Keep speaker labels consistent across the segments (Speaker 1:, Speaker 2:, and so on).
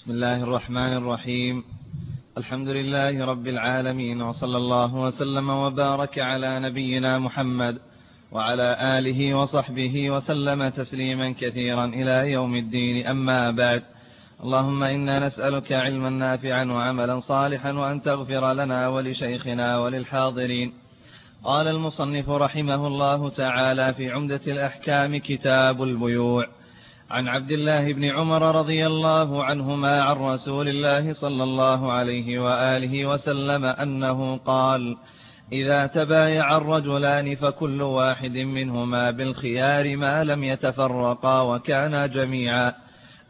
Speaker 1: بسم الله الرحمن الرحيم. الحمد لله رب العالمين وصلى الله وسلم وبارك على نبينا محمد وعلى آله وصحبه وسلم تسليما كثيرا إلى يوم الدين. أما بعد اللهم إنا نسألك علما نافعا وعملا صالحا وأن تغفر لنا ولشيخنا وللحاضرين. قال المصنف رحمه الله تعالى في عمدة الأحكام كتاب البيوع. عن عبد الله بن عمر رضي الله عنهما عن رسول الله صلى الله عليه وآله وسلم أنه قال إذا تبايع الرجلان فكل واحد منهما بالخيار ما لم يتفرقا وكانا جميعا.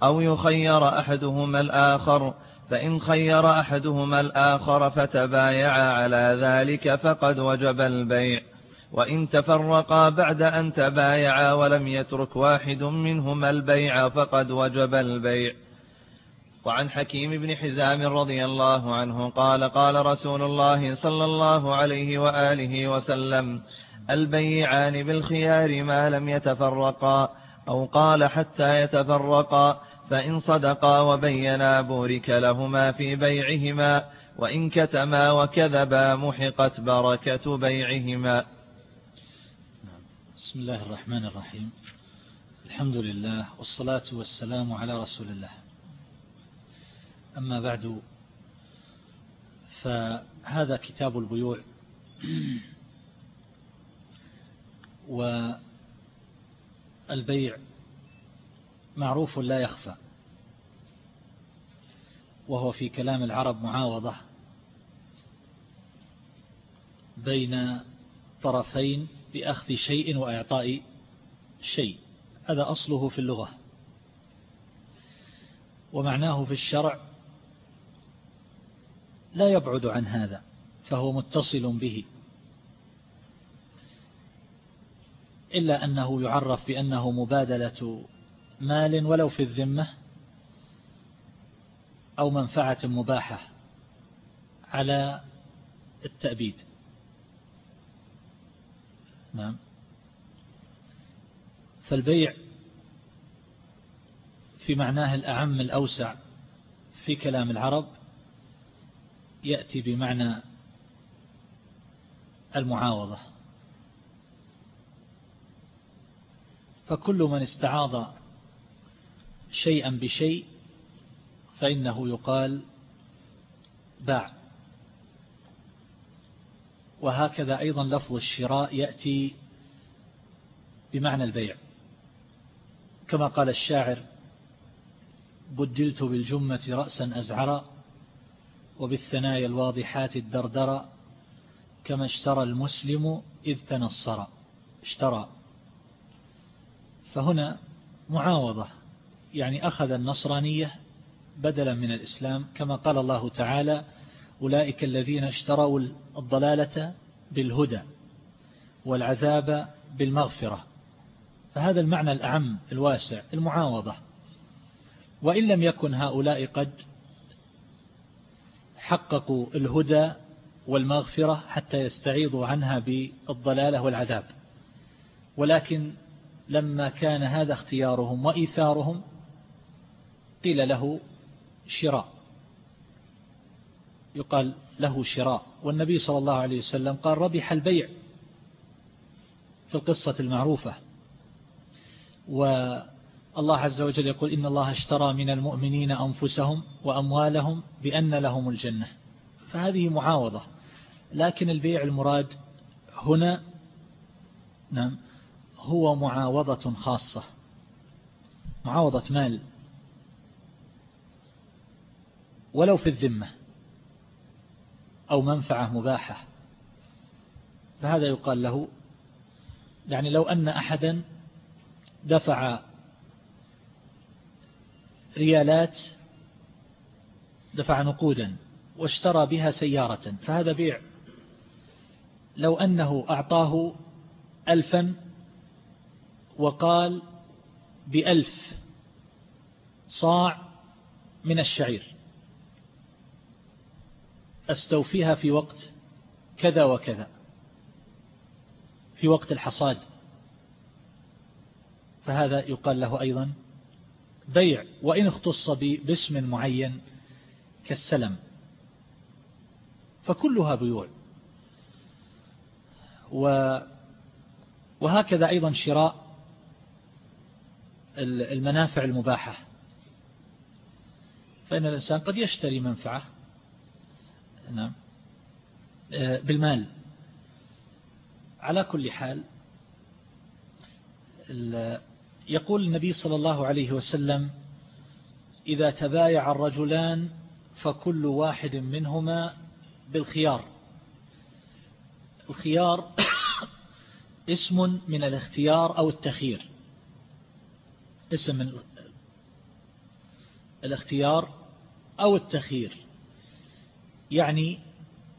Speaker 1: أو يخير أحدهما الآخر. فإن خير أحدهما الآخر فتبايعا على ذلك فقد وجب البيع. وإن تفرقا بعد أن تبايعا ولم يترك واحد منهما البيع فقد وجب البيع. وعن حكيم بن حزام رضي الله عنه قال قال رسول الله صلى الله عليه وآله وسلم البيعان بالخيار ما لم يتفرقا أو قال حتى يتفرقا فإن صدقا وبينا بورك لهما في بيعهما وإن كتما وكذبا محقت بركة بيعهما.
Speaker 2: بسم الله الرحمن الرحيم. الحمد لله والصلاة والسلام على رسول الله. أما بعد فهذا كتاب البيوع. والبيع معروف لا يخفى. وهو في كلام العرب معاوضة بين طرفين بأخذ شيء وإعطاء شيء. هذا أصله في اللغة. ومعناه في الشرع لا يبعد عن هذا فهو متصل به. إلا أنه يعرف بأنه مبادلة مال ولو في الذمة أو منفعة مباحة على التأبيد. نعم. فالبيع في معناه الأعم الأوسع في كلام العرب يأتي بمعنى المعاوضة. فكل من استعاض شيئا بشيء فإنه يقال باع. وهكذا أيضا لفظ الشراء يأتي بمعنى البيع. كما قال الشاعر بدلت بالجمة رأسا أزعرا وبالثنايا الواضحات الدردرا كما اشترى المسلم إذ تنصر اشترى. فهنا معاوضة يعني أخذ النصرانية بدلا من الإسلام كما قال الله تعالى أولئك الذين اشتروا الضلالة بالهدى والعذاب بالمغفرة. فهذا المعنى الأعم الواسع المعاوضة. وإن لم يكن هؤلاء قد حققوا الهدى والمغفرة حتى يستعيضوا عنها بالضلالة والعذاب. ولكن لما كان هذا اختيارهم وإيثارهم قيل له شراء. يقال له شراء. والنبي صلى الله عليه وسلم قال ربح البيع في القصة المعروفة. والله عز وجل يقول إن الله اشترى من المؤمنين أنفسهم وأموالهم بأن لهم الجنة. فهذه معاوضة. لكن البيع المراد هنا نعم هو معاوضة خاصة. معاوضة مال. ولو في الذمة. أو منفعة مباحة. فهذا يقال له يعني لو أن أحدا دفع ريالات دفع نقودا واشترى بها سيارة فهذا بيع. لو أنه أعطاه ألفا وقال بألف صاع من الشعير. أستوفيها في وقت كذا وكذا في وقت الحصاد. فهذا يقال له أيضا بيع وإن اختص باسم معين كالسلم. فكلها بيوع. وهكذا أيضا شراء المنافع المباحة. فإن الإنسان قد يشتري منفعة نعم. آه، بالمال. على كل حال يقول النبي صلى الله عليه وسلم إذا تبايع الرجلان فكل واحد منهما بالخيار. الخيار اسم من الاختيار أو التخير اسم من الاختيار أو التخير يعني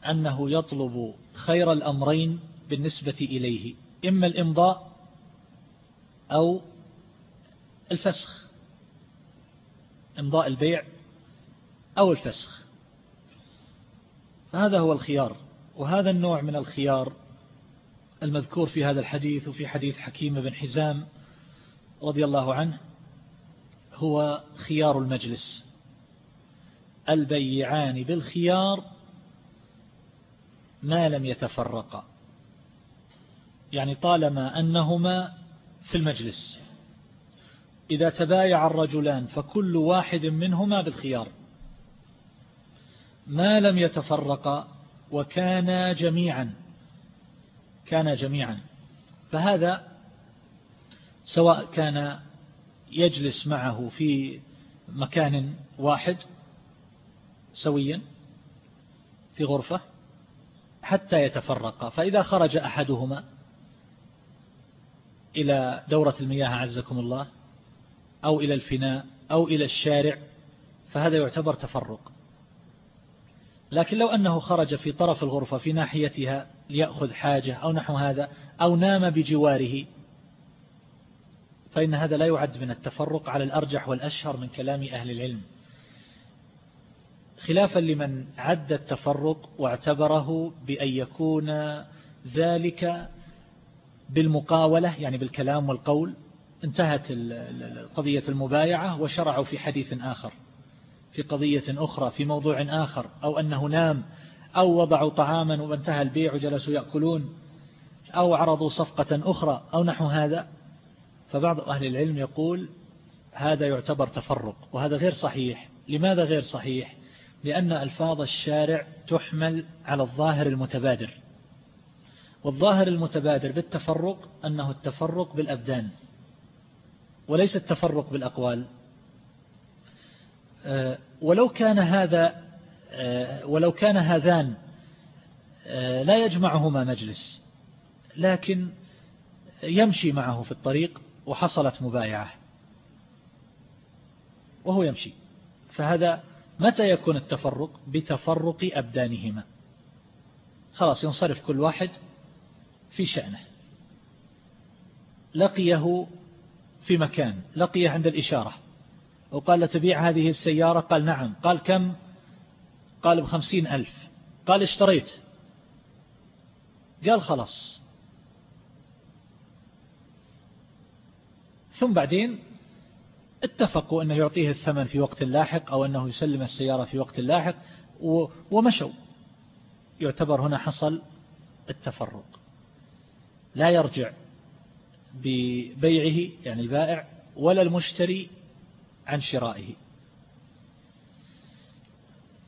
Speaker 2: أنه يطلب خير الأمرين بالنسبة إليه إما الإمضاء أو الفسخ إمضاء البيع أو الفسخ. هذا هو الخيار وهذا النوع من الخيار المذكور في هذا الحديث وفي حديث حكيم بن حزام رضي الله عنه هو خيار المجلس. البيعان بالخيار ما لم يتفرقا. يعني طالما أنهما في المجلس إذا تبايع الرجلان فكل واحد منهما بالخيار. ما لم يتفرقا وكانا جميعا كان جميعا. فهذا سواء كان يجلس معه في مكان واحد سويا في غرفة حتى يتفرقا. فإذا خرج أحدهما إلى دورة المياه عزكم الله أو إلى الفناء أو إلى الشارع فهذا يعتبر تفرق. لكن لو أنه خرج في طرف الغرفة في ناحيتها ليأخذ حاجة أو نحو هذا أو نام بجواره فإن هذا لا يعد من التفرق على الأرجح والأشهر من كلام أهل العلم. خلافا لمن عد التفرق واعتبره بأن يكون ذلك بالمقاولة يعني بالكلام والقول انتهت قضية المبايعة وشرعوا في حديث آخر في قضية أخرى في موضوع آخر أو أنه نام أو وضعوا طعاما وانتهى البيع وجلسوا يأكلون أو عرضوا صفقة أخرى أو نحو هذا. فبعض أهل العلم يقول هذا يعتبر تفرق وهذا غير صحيح. لماذا غير صحيح؟ لأن ألفاظ الشارع تحمل على الظاهر المتبادر. والظاهر المتبادر بالتفرق أنه التفرق بالأبدان وليس التفرق بالأقوال. آه، ولو كان هذا آه، ولو كان هذان آه، لا يجمعهما مجلس لكن يمشي معه في الطريق وحصلت مبايعة وهو يمشي. فهذا متى يكون التفرق بتفرق أبدانهما؟ خلاص ينصرف كل واحد في شأنه. لقيه في مكان لقيه عند الإشارة. وقال تبيع هذه السيارة؟ قال نعم. قال كم؟ قال بخمسين ألف. قال اشتريت. قال خلاص. ثم بعدين اتفقوا أنه يعطيه الثمن في وقت لاحق أو أنه يسلم السيارة في وقت لاحق ومشوا. يعتبر هنا حصل التفرق. لا يرجع ببيعه يعني البائع ولا المشتري عن شرائه.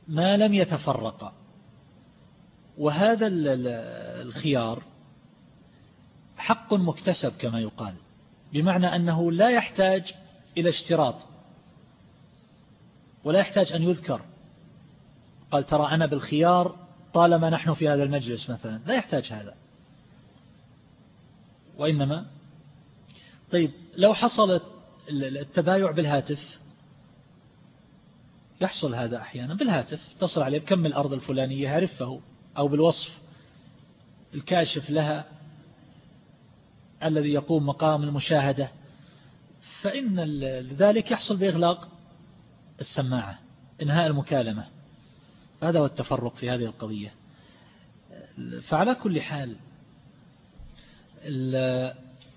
Speaker 2: ما لم يتفرق. وهذا الخيار حق مكتسب كما يقال بمعنى أنه لا يحتاج إلى اشتراط. ولا يحتاج أن يذكر. قال ترى أنا بالخيار طالما نحن في هذا المجلس مثلا. لا يحتاج هذا. وإنما طيب لو حصل التبايع بالهاتف يحصل هذا أحيانا بالهاتف. تصل عليه بكم الأرض الفلانية يعرفه. أو بالوصف الكاشف لها الذي يقوم مقام المشاهدة. فإن ذلك يحصل بإغلاق السماعة إنهاء المكالمة. هذا هو التفرق في هذه القضية. فعلى كل حال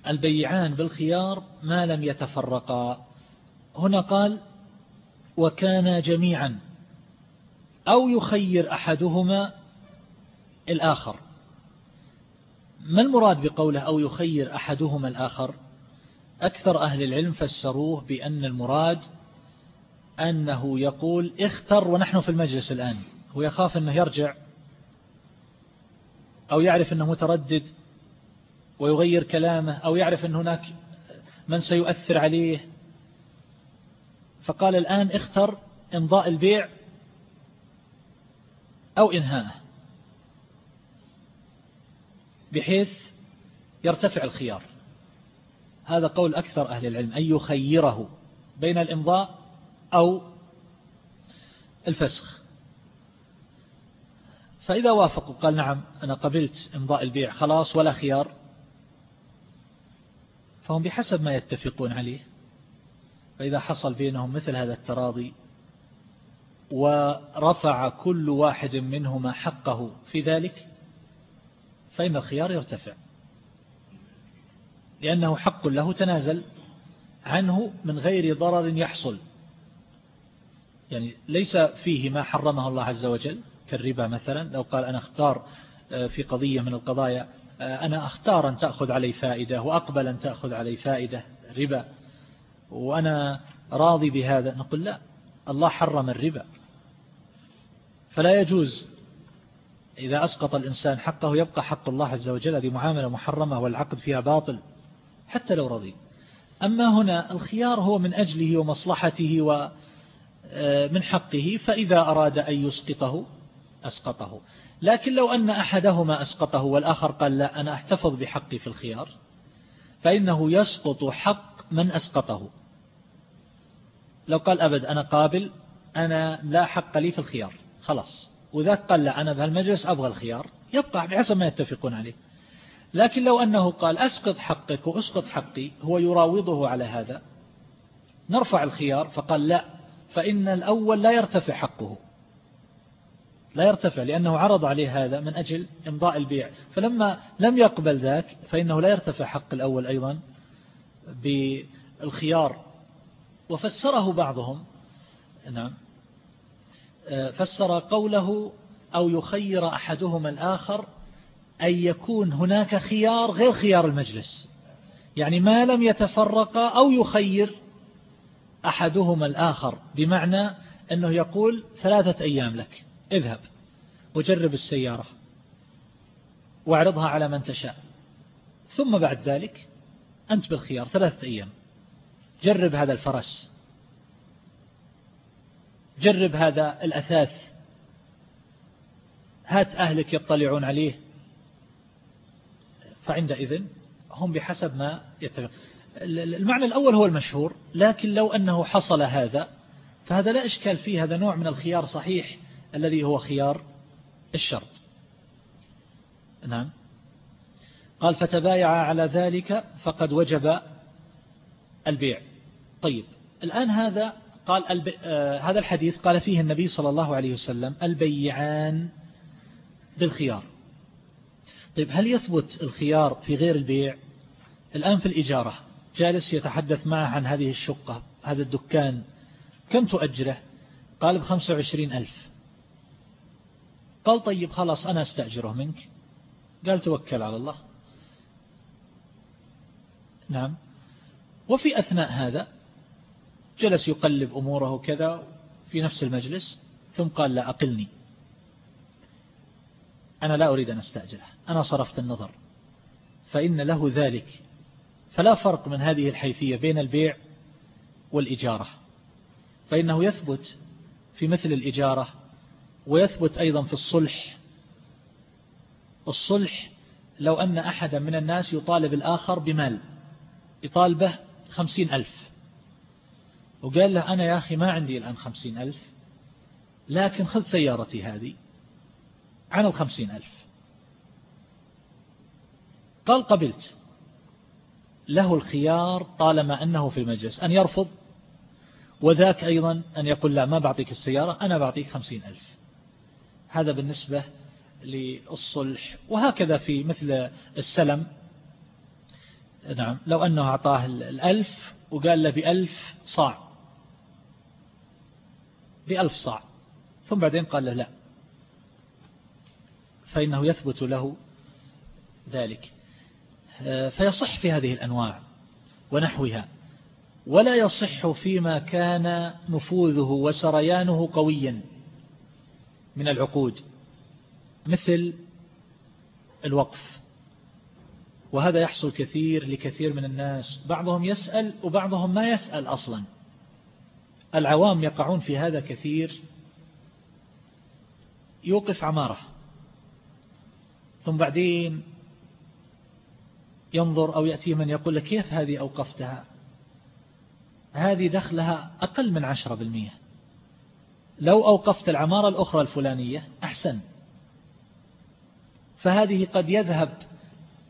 Speaker 2: البيعان بالخيار ما لم يتفرقا. هنا قال وكان جميعا أو يخير أحدهما الآخر. ما المراد بقوله أو يخير أحدهما الآخر؟ أكثر أهل العلم فسروه بأن المراد أنه يقول اختر ونحن في المجلس الآن هو يخاف أنه يرجع أو يعرف أنه متردد ويغير كلامه أو يعرف أن هناك من سيؤثر عليه. فقال الآن اختر إمضاء البيع أو إنهاءه بحيث يرتفع الخيار. هذا قول أكثر أهل العلم أن يخيره بين الإمضاء أو الفسخ. فإذا وافقوا قال نعم أنا قبلت إمضاء البيع خلاص ولا خيار. فهم بحسب ما يتفقون عليه. فإذا حصل بينهم مثل هذا التراضي ورفع كل واحد منهما حقه في ذلك فإن الخيار يرتفع. لأنه حق له تنازل عنه من غير ضرر يحصل. يعني ليس فيه ما حرمه الله عز وجل كالربا مثلا. لو قال أنا أختار آه، في قضية من القضايا آه، أنا أختار أن تأخذ علي فائدة وأقبل أن تأخذ علي فائدة ربا وأنا راضي بهذا نقول لا الله حرم الربا. فلا يجوز إذا أسقط الإنسان حقه يبقى حق الله عز وجل هذه معاملة محرمة والعقد فيها باطل. حتى لو رضي. أما هنا الخيار هو من أجله ومصلحته ومن آه، حقه فإذا أراد أن يسقطه أسقطه. لكن لو أن أحدهما أسقطه والآخر قال لا أنا أحتفظ بحقي في الخيار فإنه يسقط حق من أسقطه. لو قال أبد أنا قابل أنا لا حق لي في الخيار خلاص. وذاك قال لا أنا بهالمجلس أبغى الخيار يبقى بحسب ما يتفقون عليه. لكن لو أنه قال أسقط حقك وأسقط حقي هو يراوضه على هذا. نرفع الخيار فقال لا فإن الأول لا يرتفع حقه لا يرتفع لأنه عرض عليه هذا من أجل إمضاء البيع. فلما لم يقبل ذاك فإنه لا يرتفع حق الأول أيضا بالخيار. وفسره بعضهم نعم فسر قوله أو يخير أحدهما الآخر أن يكون هناك خيار غير خيار المجلس. يعني ما لم يتفرق أو يخير أحدهما الآخر بمعنى أنه يقول ثلاثة أيام لك اذهب وجرب السيارة واعرضها على من تشاء. ثم بعد ذلك أنت بالخيار ثلاثة أيام. جرب هذا الفرس. جرب هذا الأثاث. هات أهلك يطلعون عليه. فعندئذ هم بحسب ما يتفق المعنى الأول هو المشهور لكن لو أنه حصل هذا فهذا لا إشكال فيه هذا نوع من الخيار صحيح الذي هو خيار الشرط. نعم. قال فتبايع على ذلك فقد وجب البيع. طيب الآن هذا قال الب... آه هذا الحديث قال فيه النبي صلى الله عليه وسلم البيعان بالخيار. طيب هل يثبت الخيار في غير البيع؟ الآن في الإجارة جالس يتحدث معه عن هذه الشقة هذا الدكان كم تؤجره؟ قال بخمسة وعشرين ألف. قال طيب خلاص أنا أستأجره منك. قال توكل على الله. نعم. وفي أثناء هذا جلس يقلب أموره كذا في نفس المجلس ثم قال لا أقلني. أنا لا أريد أن أستأجره. أنا صرفت النظر. فإن له ذلك. فلا فرق من هذه الحيثية بين البيع والإجارة. فإنه يثبت في مثل الإجارة ويثبت أيضا في الصلح. الصلح لو أن أحدا من الناس يطالب الآخر بمال يطالبه خمسين ألف. وقال له أنا يا أخي ما عندي الآن خمسين ألف لكن خذ سيارتي هذه. عن الخمسين ألف. قال قبلت. له الخيار طالما أنه في المجلس أن يرفض وذاك أيضا أن يقول لا ما بعطيك السيارة أنا بعطيك خمسين ألف. هذا بالنسبة للصلح. وهكذا في مثل السلم. نعم لو أنه أعطاه الألف وقال له بألف صاع. بألف صاع. ثم بعدين قال له لا. فإنه يثبت له ذلك. آه، فيصح في هذه الأنواع ونحوها. ولا يصح فيما كان نفوذه وسريانه قويا من العقود مثل الوقف. وهذا يحصل كثير لكثير من الناس. بعضهم يسأل وبعضهم ما يسأل أصلا. العوام يقعون في هذا كثير. يوقف عمارة. ثم بعدين ينظر أو يأتي من يقول لك كيف هذه أوقفتها؟ هذه دخلها أقل من عشرة بالمية لو أوقفت العمارة الأخرى الفلانية أحسن. فهذه قد يذهب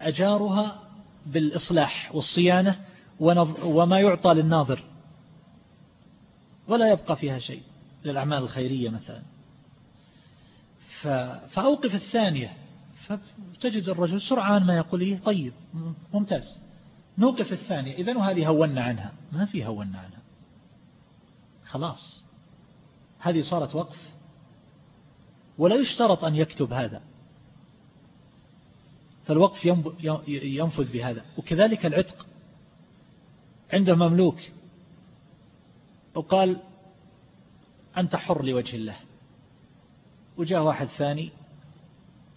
Speaker 2: أجارها بالإصلاح والصيانة وما يعطى للناظر. ولا يبقى فيها شيء للأعمال الخيرية مثلا. فأوقف الثانية. فتجد الرجل سرعان ما يقول لي طيب ممتاز. نوقف الثانية. إذن وهذه هونا عنها. ما في هونا عنها. خلاص. هذه صارت وقف. ولا يشترط أن يكتب هذا. فالوقف ينفذ بهذا. وكذلك العتق. عنده مملوك. وقال أنت حر لوجه الله. وجاء واحد ثاني.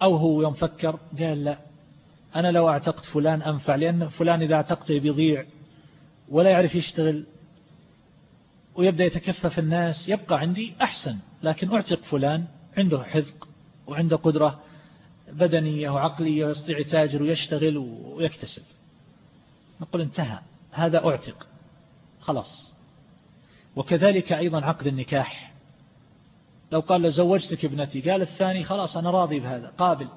Speaker 2: أو هو يوم فكر قال لا أنا لو اعتقت فلان أنفع لأن فلان إذا اعتقته بيضيع ولا يعرف يشتغل ويبدأ يتكفف الناس يبقى عندي أحسن لكن أعتق فلان عنده حذق وعنده قدرة بدنية وعقلية ويستطيع يتاجر ويشتغل ويكتسب. نقول انتهى هذا أعتق خلاص. وكذلك أيضا عقد النكاح. لو قال له زوجتك ابنتي قال الثاني خلاص أنا راضي بهذا قابل.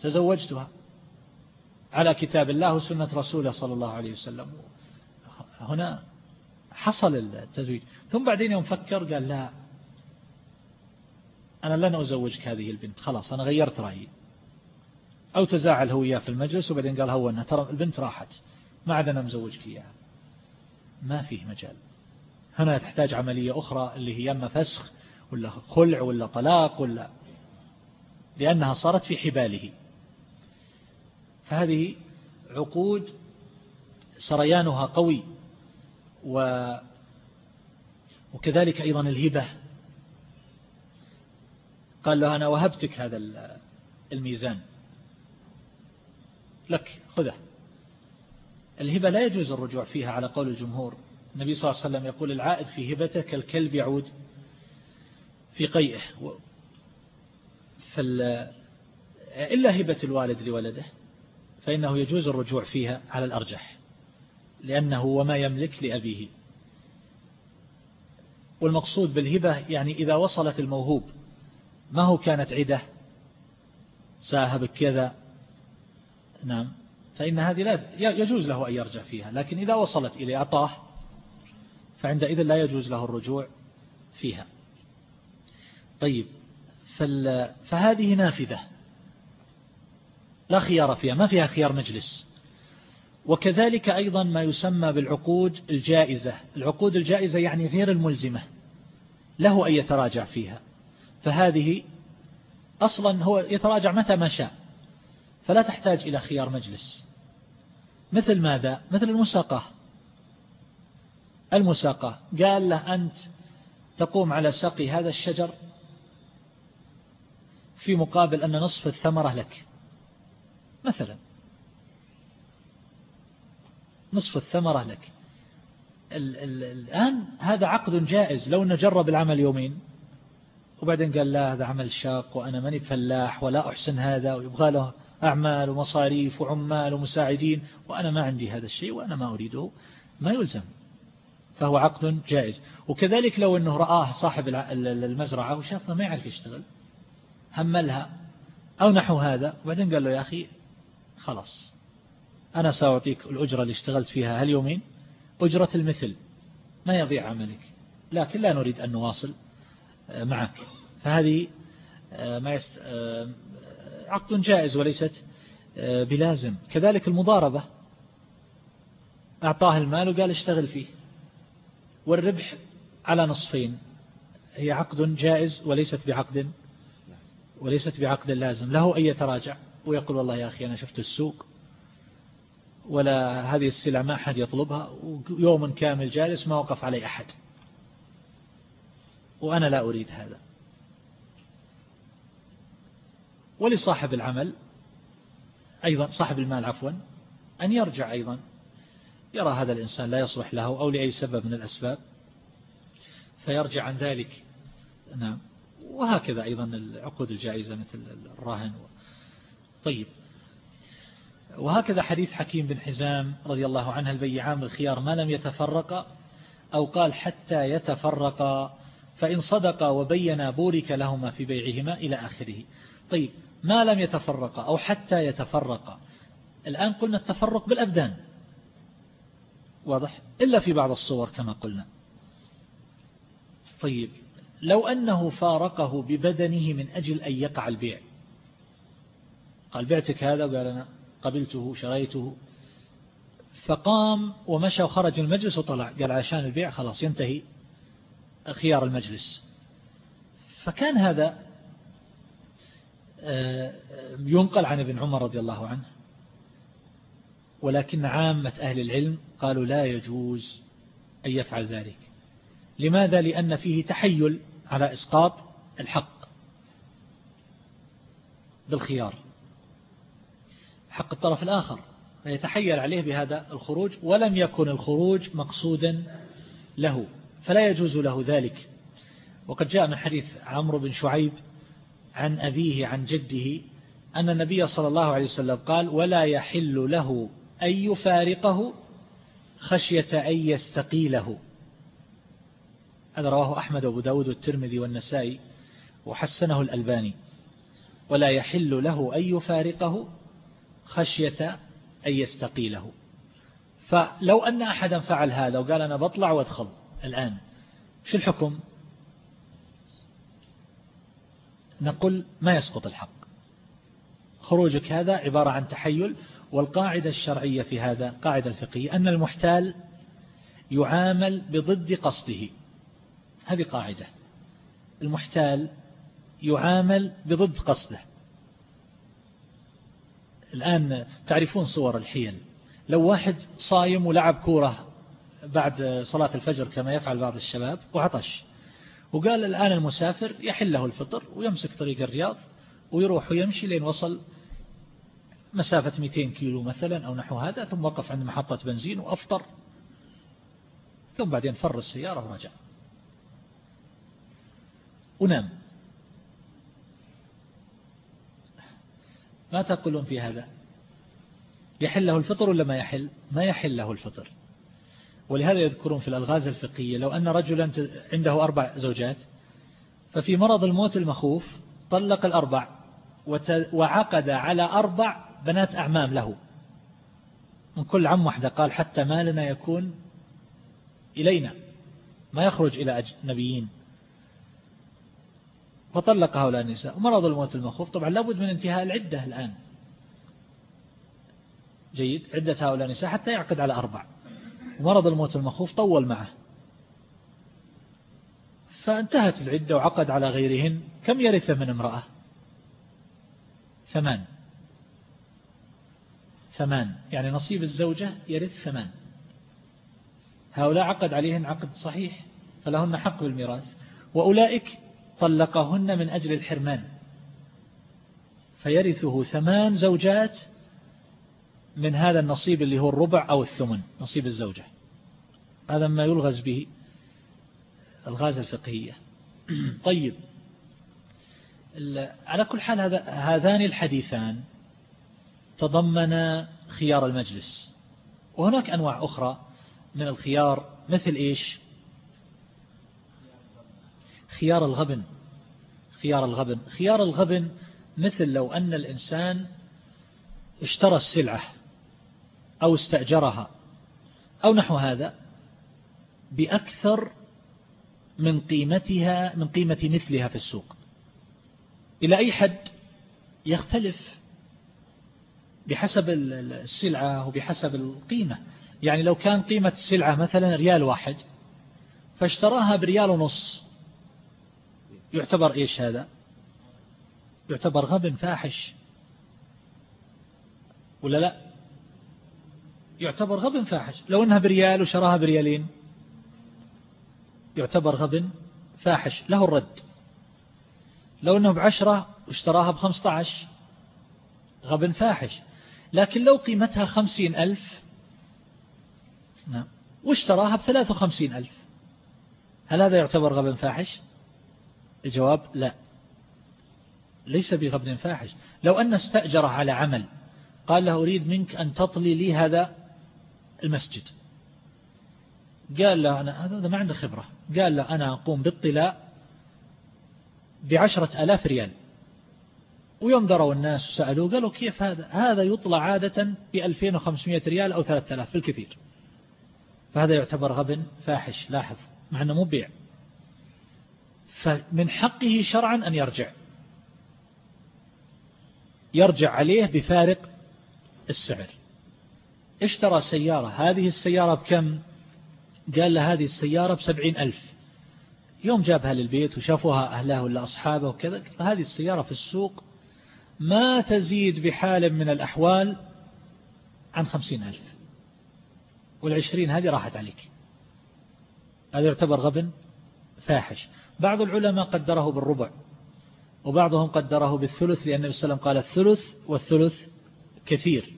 Speaker 2: تزوجتها. على كتاب الله وسنة رسوله صلى الله عليه وسلم. هنا حصل التزويج. ثم بعدين يوم فكر قال لا أنا لن أزوجك هذه البنت خلاص أنا غيرت رأيي. أو تزاعل هو إياه في المجلس وبعدين قال هو أنها ترى البنت راحت ما عاد أنا مزوجك إياها. ما فيه مجال. هنا تحتاج عملية أخرى اللي هي أما فسخ ولا خلع ولا طلاق ولا لأنها صارت في حباله. فهذه عقود سريانها قوي و وكذلك أيضا الهبة. قال له أنا وهبتك هذا الميزان. لك خذه. الهبة لا يجوز الرجوع فيها على قول الجمهور. النبي صلى الله عليه وسلم يقول العائد في هبته كالكلب يعود في قيئه. فال إلا هبة الوالد لولده فإنه يجوز الرجوع فيها على الأرجح لأنه وما يملك لأبيه. والمقصود بالهبة يعني إذا وصلت الموهوب ما هو كانت عدة؟ ساهب كذا. نعم. فإن هذه لا يجوز له أن يرجع فيها لكن إذا وصلت إلى أعطاه. فعندئذ لا يجوز له الرجوع فيها. طيب فهذه نافذة. لا خيار فيها ما فيها خيار مجلس. وكذلك أيضا ما يسمى بالعقود الجائزة. العقود الجائزة يعني غير الملزمة له أن يتراجع فيها. فهذه أصلا هو يتراجع متى ما شاء فلا تحتاج إلى خيار مجلس. مثل ماذا؟ مثل المساقة المساقة قال له أنت تقوم على سقي هذا الشجر في مقابل أن نصف الثمرة لك. مثلا. نصف الثمرة لك. الآن هذا عقد جائز. لو نجرب العمل يومين. وبعدين قال لا هذا عمل شاق وأنا ماني فلاح ولا أحسن هذا ويبغى له أعمال ومصاريف وعمال ومساعدين وأنا ما عندي هذا الشيء وأنا ما أريده. ما يلزم. فهو عقد جائز. وكذلك لو أنه رآه صاحب المزرعة وشافه ما يعرف يشتغل هملها. أو نحو هذا. وبعدين قال له يا أخي خلاص أنا سأعطيك الأجرة اللي اشتغلت فيها هاليومين أجرة المثل. ما يضيع عملك. لكن لا نريد أن نواصل آه، معك. فهذه آه، ما يست... آه، عقد جائز وليست بلازم. كذلك المضاربة. أعطاه المال وقال اشتغل فيه. والربح على نصفين. هي عقد جائز وليست بعقد وليست بعقد لازم. له أن يتراجع ويقول والله يا أخي أنا شفت السوق ولا هذه السلع ما أحد يطلبها ويوم كامل جالس ما وقف علي أحد. وأنا لا أريد هذا. ولصاحب العمل أيضا صاحب المال عفوا أن يرجع أيضا. يرى هذا الإنسان لا يصلح له أو لأي سبب من الأسباب فيرجع عن ذلك. نعم. وهكذا أيضا العقود الجائزة مثل الراهن طيب. وهكذا حديث حكيم بن حزام رضي الله عنه البيعان بالخيار ما لم يتفرقا أو قال حتى يتفرقا فإن صدقا وبينا بورك لهما في بيعهما إلى آخره. طيب. ما لم يتفرقا أو حتى يتفرقا الآن قلنا التفرق بالأبدان. واضح؟ إلا في بعض الصور كما قلنا. طيب لو أنه فارقه ببدنه من أجل أن يقع البيع. قال بعتك هذا؟ وقال أنا قبلته شريته. فقام ومشى وخرج المجلس وطلع. قال عشان البيع خلاص ينتهي خيار المجلس. فكان هذا آه، ينقل عن ابن عمر رضي الله عنه. ولكن عامة أهل العلم قالوا لا يجوز أن يفعل ذلك. لماذا؟ لأن فيه تحيل على إسقاط الحق بالخيار. حق الطرف الآخر فيتحيل عليه بهذا الخروج ولم يكن الخروج مقصودا له فلا يجوز له ذلك. وقد جاء من حديث عمرو بن شعيب عن أبيه عن جده أن النبي صلى الله عليه وسلم قال ولا يحل له أن يفارقه خشية أن يستقيله. هذا رواه أحمد وأبو داود والترمذي والنسائي وحسنه الألباني. ولا يحل له أن يفارقه خشية أن يستقيله. فلو أن أحدا فعل هذا وقال أنا بطلع وأدخل الآن شو الحكم؟ نقول ما يسقط الحق. خروجك هذا عبارة عن تحيل والقاعدة الشرعية في هذا قاعدة الفقهية أن المحتال يعامل بضد قصده. هذه قاعدة. المحتال يعامل بضد قصده. الآن تعرفون صور الحيل لو واحد صايم ولعب كورة بعد صلاة الفجر كما يفعل بعض الشباب وعطش وقال الآن المسافر يحل له الفطر ويمسك طريق الرياض ويروح ويمشي لين وصل مسافة 200 كيلو مثلا أو نحو هذا ثم وقف عند محطة بنزين وأفطر. ثم بعدين فر السيارة ورجع ونام ما تقولون في هذا؟ يحل له الفطر ولا ما يحل؟ ما يحل له الفطر. ولهذا يذكرون في الألغاز الفقهية لو أن رجلا عنده أربع زوجات ففي مرض الموت المخوف طلق الأربع وعقد على أربع بنات أعمام له. من كل عم واحدة قال حتى مالنا يكون إلينا. ما يخرج إلى أجنبيين فطلق هؤلاء النساء. ومرض الموت المخوف. طبعا لابد من انتهاء العدة الآن. جيد. عدة هؤلاء النساء حتى يعقد على أربع. ومرض الموت المخوف طول معه. فانتهت العدة وعقد على غيرهن. كم يرث من امرأة؟ ثمان. ثمان. يعني نصيب الزوجة يرث ثمان. هؤلاء عقد عليهن عقد صحيح فلهن حق بالميراث. وأولئك طلقهن من أجل الحرمان. فيرثه ثمان زوجات من هذا النصيب اللي هو الربع أو الثمن نصيب الزوجة. هذا ما يلغز به الغاز الفقهية. طيب على كل حال هذا هذان الحديثان. تضمن خيار المجلس. وهناك أنواع أخرى من الخيار مثل إيش؟ خيار الغبن. خيار الغبن. خيار الغبن مثل لو أن الإنسان اشترى السلعة أو استأجرها أو نحو هذا بأكثر من قيمتها من قيمة مثلها في السوق. إلى أي حد يختلف بحسب السلعة وبحسب القيمة. يعني لو كان قيمة السلعة مثلا ريال واحد فاشتراها بريال ونص. يعتبر إيش هذا؟ يعتبر غبن فاحش. ولا لا؟ يعتبر غبن فاحش. لو أنها بريال وشراها بريالين يعتبر غبن فاحش. له الرد. لو أنه بعشرة واشتراها بخمسة عشر غبن فاحش. لكن لو قيمتها خمسين ألف نعم. واشتراها بثلاثة وخمسين ألف؟ هل هذا يعتبر غبن فاحش؟ الجواب لا. ليس بغبن فاحش. لو أن استأجره على عمل قال له أريد منك أن تطلي لي هذا المسجد. قال له أنا هذا ما عنده خبرة. قال له أنا أقوم بالطلاء بعشرة ألاف ريال. ويوم دروا الناس وسألوه قالوا كيف هذا؟ هذا يطلع عادة ب 2500 ريال أو 3000 في الكثير. فهذا يعتبر غبن فاحش لاحظ مع أنه مو بيع. فمن حقه شرعا أن يرجع. يرجع عليه بفارق السعر. اشترى سيارة هذه السيارة بكم؟ قال له هذه السيارة بسبعين ألف. يوم جابها للبيت وشافوها أهله ولا أصحابه وكذا هذه السيارة في السوق ما تزيد بحال من الأحوال عن خمسين ألف. والعشرين هذه راحت عليك. هذا يعتبر غبن فاحش. بعض العلماء قدره بالربع وبعضهم قدره بالثلث لأن النبي صلى الله عليه وسلم قال الثلث والثلث كثير.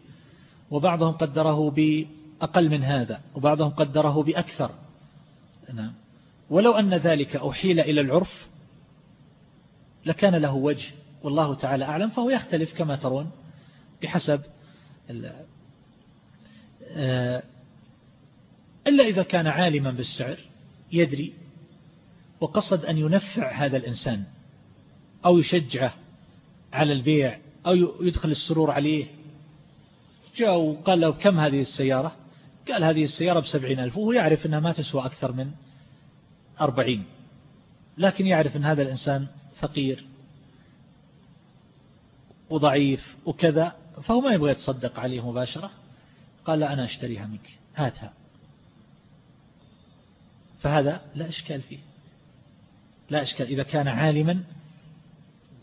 Speaker 2: وبعضهم قدره بأقل من هذا وبعضهم قدره بأكثر. نعم. ولو أن ذلك أحيل إلى العرف لكان له وجه. والله تعالى أعلم فهو يختلف كما ترون بحسب آه، إلا إذا كان عالما بالسعر يدري وقصد أن ينفع هذا الإنسان أو يشجعه على البيع أو يدخل السرور عليه. جاء وقال له كم هذه السيارة؟ قال هذه السيارة بسبعين ألف وهو يعرف أنها ما تسوى أكثر من أربعين لكن يعرف أن هذا الإنسان فقير. وضعيف وكذا فهو ما يبغى يتصدق عليه مباشرة. قال لا أنا أشتريها منك. هاتها. فهذا لا إشكال فيه. لا إشكال إذا كان عالما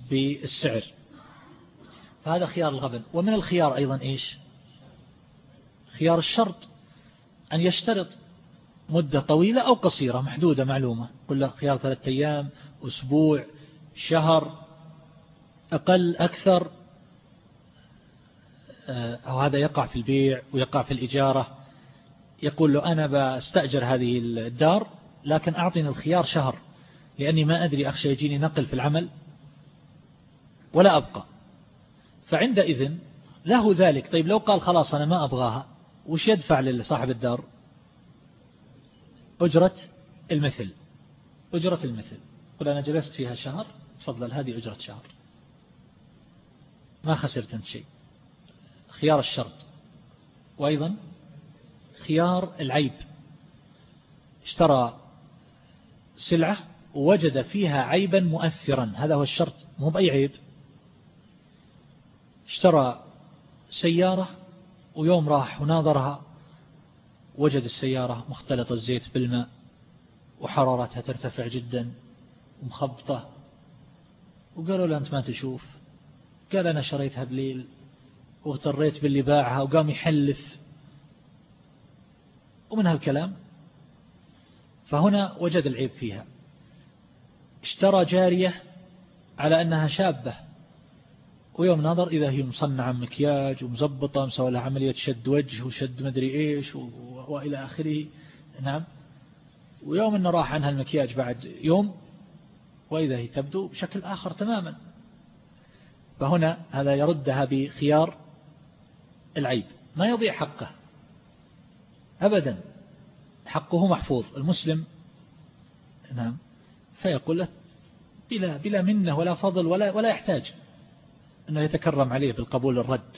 Speaker 2: بالسعر. فهذا خيار الغبن. ومن الخيار أيضا إيش؟ خيار الشرط أن يشترط مدة طويلة أو قصيرة محدودة معلومة. قل له خيار ثلاثة أيام أسبوع شهر. أقل أكثر آه، أو هذا يقع في البيع ويقع في الإجارة. يقول له أنا بستأجر هذه الدار لكن أعطني الخيار شهر لأني ما أدري أخشى يجيني نقل في العمل ولا أبقى. فعندئذ له ذلك. طيب لو قال خلاص أنا ما أبغاها وش يدفع لصاحب الدار؟ أجرة المثل. أجرة المثل. قل أنا جلست فيها شهر تفضل هذه أجرة شهر. ما خسرت أنت شيء. خيار الشرط. وأيضا خيار العيب. اشترى سلعة ووجد فيها عيبا مؤثرا. هذا هو الشرط مو بأي عيب. اشترى سيارة ويوم راح وناظرها وجد السيارة مختلط الزيت بالماء وحرارتها ترتفع جدا ومخبطة. وقالوا له أنت ما تشوف. قال أنا شريتها بليل واغتريت باللي باعها وقام يحلف. ومن هالكلام فهنا وجد العيب فيها. اشترى جارية على أنها شابة. ويوم نظر إذا هي مصنعة مكياج ومزبطة مسوى لها عملية شد وجه وشد مدري إيش وإلى آخره. نعم. ويوم أنه راح عنها المكياج بعد يوم وإذا هي تبدو بشكل آخر تماما. فهنا هذا يردها بخيار العيب. ما يضيع حقه. أبدا. حقه محفوظ. المسلم نعم فيقول له بلا, بلا منة ولا فضل ولا, ولا يحتاج أنه يتكرم عليه بالقبول الرد.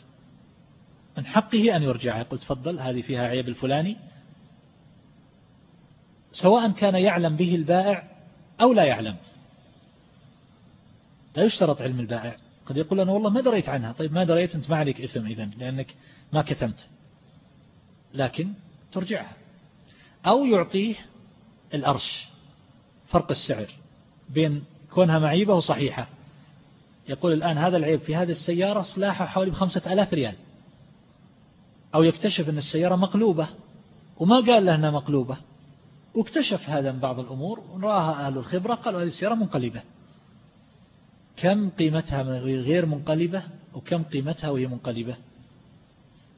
Speaker 2: من حقه أن يرجع. يقول تفضل هذه فيها عيب الفلاني. سواء كان يعلم به البائع أو لا يعلم. لا يشترط علم البائع. قد يقول أنا والله ما دريت عنها. طيب ما دريت؟ أنت ما عليك إثم إذن لأنك ما كتمت. لكن ترجعها. أو يعطيه الأرش فرق السعر بين كونها معيبة وصحيحة. يقول الآن هذا العيب في هذه السيارة صلاحه حوالي بخمسة ألاف ريال. أو يكتشف أن السيارة مقلوبة وما قال له أنها مقلوبة. واكتشف هذا من بعض الأمور ورآها أهل الخبرة قالوا هذه السيارة منقلبة. كم قيمتها من غير منقلبة وكم قيمتها وهي منقلبة؟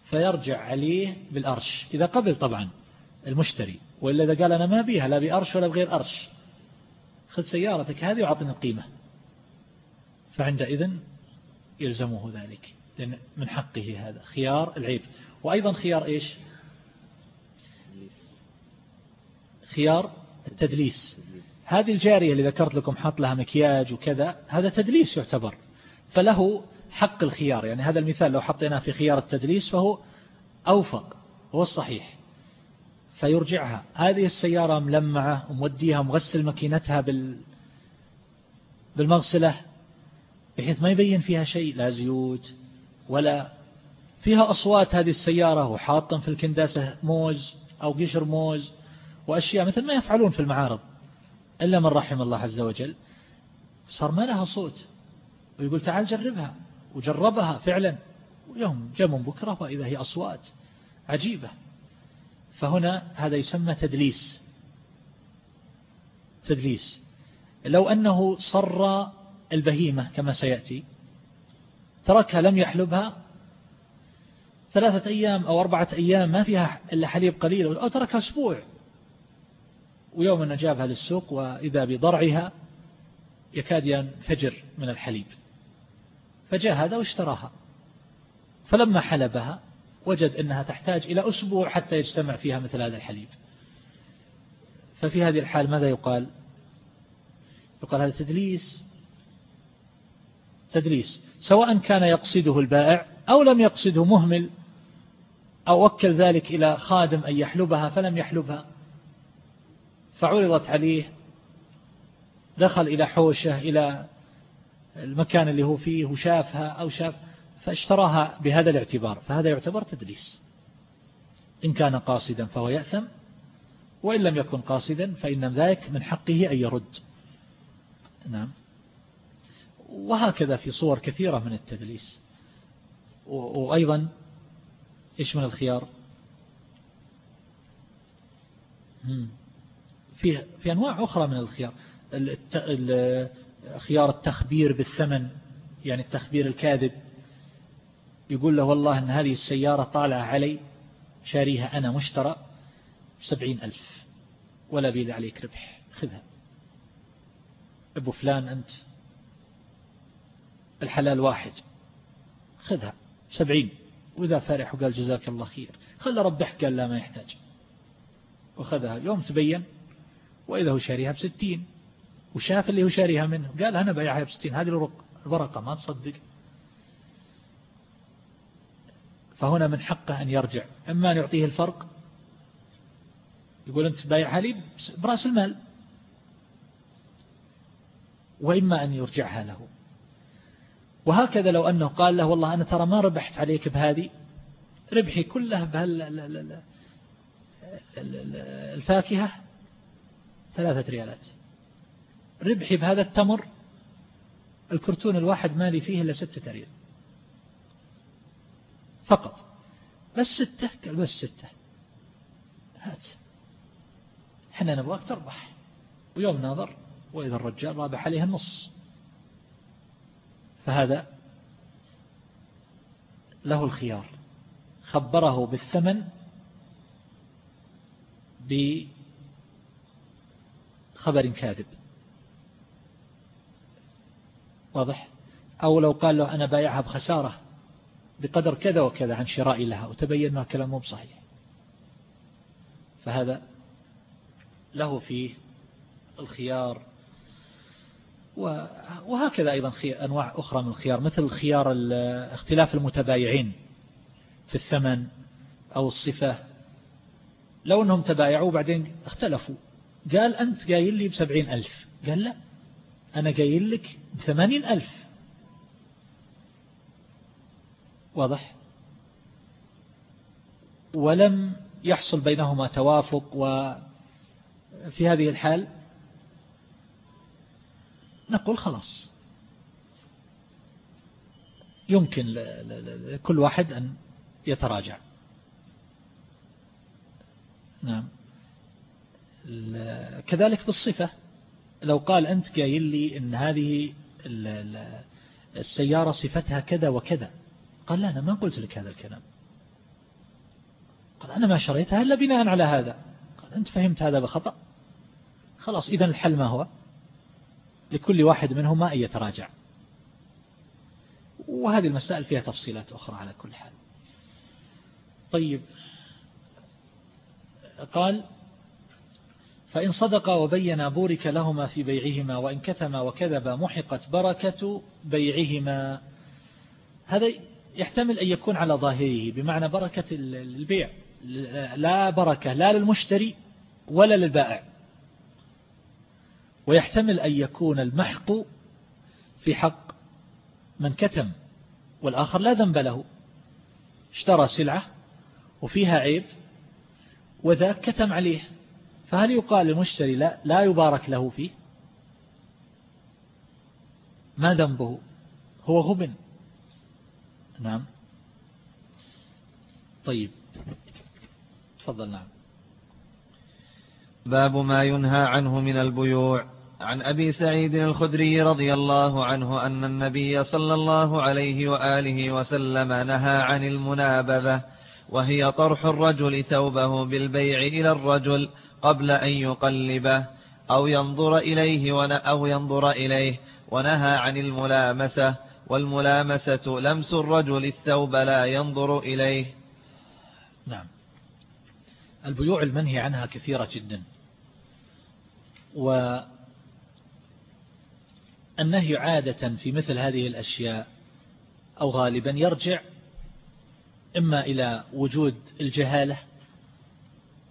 Speaker 2: فيرجع عليه بالأرش. إذا قبل طبعا المشتري وإلا إذا قال أنا ما بيها لا بأرش ولا بغير أرش. خذ سيارتك هذه وعطني القيمة. فعندئذ يلزمه ذلك لأن من حقه هذا. خيار العيب. وأيضا خيار إيش؟ خيار التدليس. هذه الجارية اللي ذكرت لكم حط لها مكياج وكذا هذا تدليس يعتبر. فله حق الخيار يعني هذا المثال لو حطيناه في خيار التدليس فهو أوفق هو الصحيح. فيرجعها. هذه السيارة ملمعة وموديها مغسل ماكينتها بال بالمغسلة بحيث ما يبين فيها شيء لا زيوت ولا فيها أصوات هذه السيارة وحاطا في الكنداسة موز أو قشر موز وأشياء مثل ما يفعلون في المعارض. إلا من رحم الله عز وجل. صار ما لها صوت. ويقول تعال جربها. وجربها فعلا. ويوم من بكرة وإذا هي أصوات. عجيبة. فهنا هذا يسمى تدليس. تدليس. لو أنه صر البهيمة كما سيأتي تركها لم يحلبها. ثلاثة أيام أو أربعة أيام ما فيها إلا حليب قليل أو تركها أسبوع. ويوم أن جابها للسوق وإذا بضرعها يكاد ينفجر من الحليب. فجاء هذا واشتراها. فلما حلبها وجد أنها تحتاج إلى أسبوع حتى يجتمع فيها مثل هذا الحليب. ففي هذه الحال ماذا يقال؟ يقال هذا تدليس. تدليس. سواء كان يقصده البائع أو لم يقصده مهمل أو وكل ذلك إلى خادم أن يحلبها فلم يحلبها. فعرضت عليه دخل إلى حوشة إلى المكان اللي هو فيه وشافها أو شاف فاشتراها بهذا الاعتبار. فهذا يعتبر تدليس. إن كان قاصدا فهو يأثم وإن لم يكن قاصدا فإن ذلك من حقه أن يرد. نعم. وهكذا في صور كثيرة من التدليس. وأيضا إيش من الخيار؟ في في أنواع أخرى من الخيار. خيار التخبير بالثمن يعني التخبير الكاذب. يقول له والله أن هذه السيارة طالعة علي شاريها أنا مشترى سبعين ألف ولا بيد عليك ربح. خذها. أبو فلان أنت الحلال واحد. خذها. سبعين. وإذا فرح وقال جزاك الله خير. خل ربح قال لا ما يحتاج. وخذها. يوم تبين وإذا هو شاريها بستين. وشاف اللي هو شاريها منه. قال أنا بيعها بستين. هذه الورقة ما تصدق. فهنا من حقه أن يرجع. إما أن يعطيه الفرق يقول أنت بايعها لي برأس المال. وإما أن يرجعها له. وهكذا لو أنه قال له والله أنا ترى ما ربحت عليك بهذه. ربحي كلها بهال الفاكهة. ثلاثة ريالات. ربحي بهذا التمر الكرتون الواحد مالي فيه إلا ستة ريال. فقط. بس ستة؟ قال بس ستة. هات. إحنا نبغاك تربح ويوم ناظر وإذا الرجال رابح عليه النص. فهذا له الخيار. خبره بالثمن بخبر كاذب. واضح؟ أو لو قال له أنا بايعها بخسارة بقدر كذا وكذا عن شرائي لها وتبين أنه كلام مو بصحيح. فهذا له فيه الخيار وهكذا أيضا أنواع أخرى من الخيار مثل خيار اختلاف المتبايعين في الثمن أو الصفة. لو أنهم تبايعوا بعدين اختلفوا. قال أنت قايل لي بسبعين ألف. قال لا أنا قايل لك بثمانين ألف. واضح؟ ولم يحصل بينهما توافق وفي هذه الحال؟ نقول خلاص. يمكن لكل واحد أن يتراجع. نعم. كذلك بالصفة. لو قال أنت قايل لي أن هذه السيارة صفتها كذا وكذا. قال لا أنا ما قلت لك هذا الكلام. قال أنا ما شريتها إلا بناء على هذا. قال أنت فهمت هذا بخطأ؟ خلاص إذا الحل ما هو لكل واحد منهما أن يتراجع. وهذه المسائل فيها تفصيلات أخرى على كل حال. طيب. قال فإن صدق وبين بورك لهما في بيعهما وإن كتما وكذبا محقت بركة بيعهما. هذا يحتمل أن يكون على ظاهره بمعنى بركة البيع. لا بركة لا للمشتري ولا للبائع. ويحتمل أن يكون المحق في حق من كتم والآخر لا ذنب له. اشترى سلعة وفيها عيب وذاك كتم عليه. فهل يقال للمشتري لا, لا يبارك له فيه؟ ما ذنبه؟ هو غبن. نعم. طيب. تفضل نعم.
Speaker 1: باب ما ينهى عنه من البيوع. عن أبي سعيد الخدري رضي الله عنه أن النبي صلى الله عليه وآله وسلم نهى عن المنابذة وهي طرح الرجل ثوبه بالبيع إلى الرجل قبل أن يقلبه أو ينظر إليه أو ينظر إليه ونهى عن الملامسة والملامسة لمس الرجل الثوب لا ينظر إليه.
Speaker 2: نعم. البيوع المنهي عنها كثيرة جدا. والنهي عادة في مثل هذه الأشياء أو غالبا يرجع إما إلى وجود الجهالة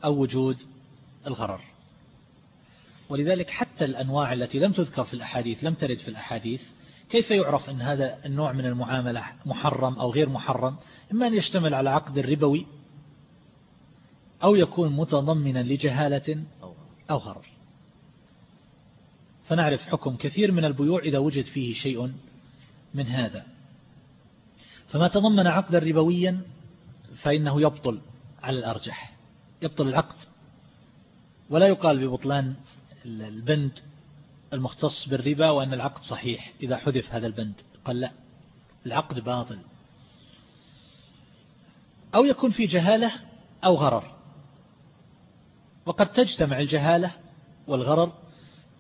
Speaker 2: أو وجود الغرر. ولذلك حتى الأنواع التي لم تذكر في الأحاديث لم ترد في الأحاديث كيف يعرف أن هذا النوع من المعاملة محرم أو غير محرم؟ إما أن يشتمل على عقد الربوي أو يكون متضمنا لجهالة أو غرر. فنعرف حكم كثير من البيوع إذا وجد فيه شيء من هذا. فما تضمن عقدا ربويا فإنه يبطل على الأرجح يبطل العقد. ولا يقال ببطلان البند المختص بالربا وأن العقد صحيح إذا حذف هذا البند. قال لا العقد باطل. أو يكون في جهالة أو غرر. وقد تجتمع الجهالة والغرر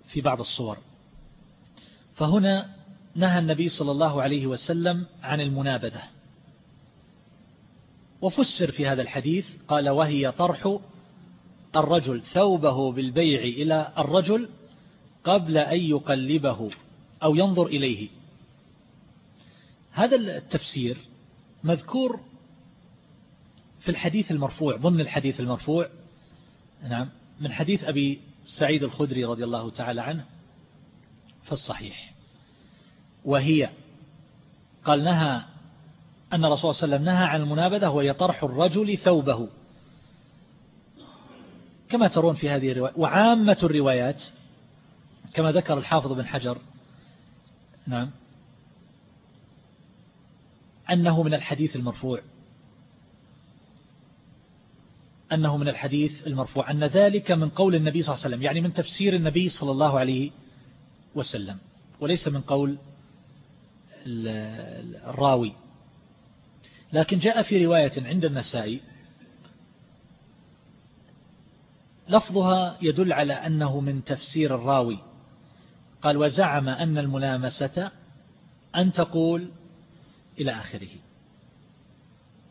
Speaker 2: في بعض الصور. فهنا نهى النبي صلى الله عليه وسلم عن المنابذة. وفسر في هذا الحديث قال وهي طرح الرجل ثوبه بالبيع إلى الرجل قبل أن يقلبه أو ينظر إليه. هذا التفسير مذكور في الحديث المرفوع ضمن الحديث المرفوع نعم من حديث أبي سعيد الخدري رضي الله تعالى عنه في الصحيح. وهي قال نهى أن الرسول صلى الله عليه وسلم نهى عن المنابذة وهي طرح الرجل ثوبه. كما ترون في هذه الرواية وعامة الروايات كما ذكر الحافظ بن حجر نعم أنه من الحديث المرفوع. أنه من الحديث المرفوع. أن ذلك من قول النبي صلى الله عليه وسلم يعني من تفسير النبي صلى الله عليه وسلم وليس من قول الراوي. لكن جاء في رواية عند النسائي لفظها يدل على أنه من تفسير الراوي. قال وزعم أن الملامسة أن تقول إلى آخره.